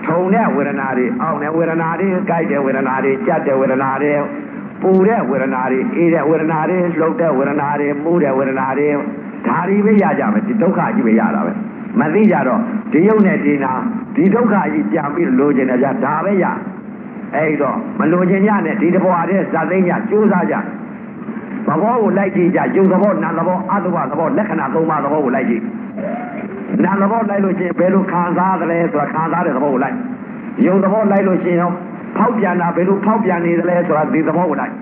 S1: ထုံတဲ့ဝေဒနာတွေအောင့်တဲ့ဝေဒနာတွေကြိုက်တဲ့ဝေဒနာတွေကြက်တဲ့ဝေဒနာတွေ ပူတဲ့ဝေဒနာတွေအေးတဲ့ဝေဒနာတွေလှုပ်တဲ့ဝေဒနာတွေမူးတဲ့ဝေဒနာတွေဒါတွေပဲရကြမယ်ဒီဒုက္ခကြီးပဲရတာပဲမသိကြတော့ဒီယုံနဲ့ဒီနာဒီဒုက္ခကြီးပြန်ပြီးလိုချင်တယ်ကြဒါပဲရအဲ့တော့မလိုချင်ကြနဲ့ဒီတဘွားတဲ့ဇာသိညာကြိုးစားကြသဘောကိုလိုက်ကြည့်ကြယုံသဘောနာသဘောအတုပသဘောလက္ခဏာသုံးပါးသဘောကိုလိုက်ကြည့်နာသဘောလိုက်လို့ရှိရင်ဘယ်လိုခံစားသလဲဆိုတာခံစားတဲ့သဘောကိုလိုက်ယုံသဘောလိုက်လို့ရှိရင် ဖောက်ပြန်တာဘယ်လိုဖောက်ပြန်နေသလဲဆိုတာဒီသဘောကိုလိုက်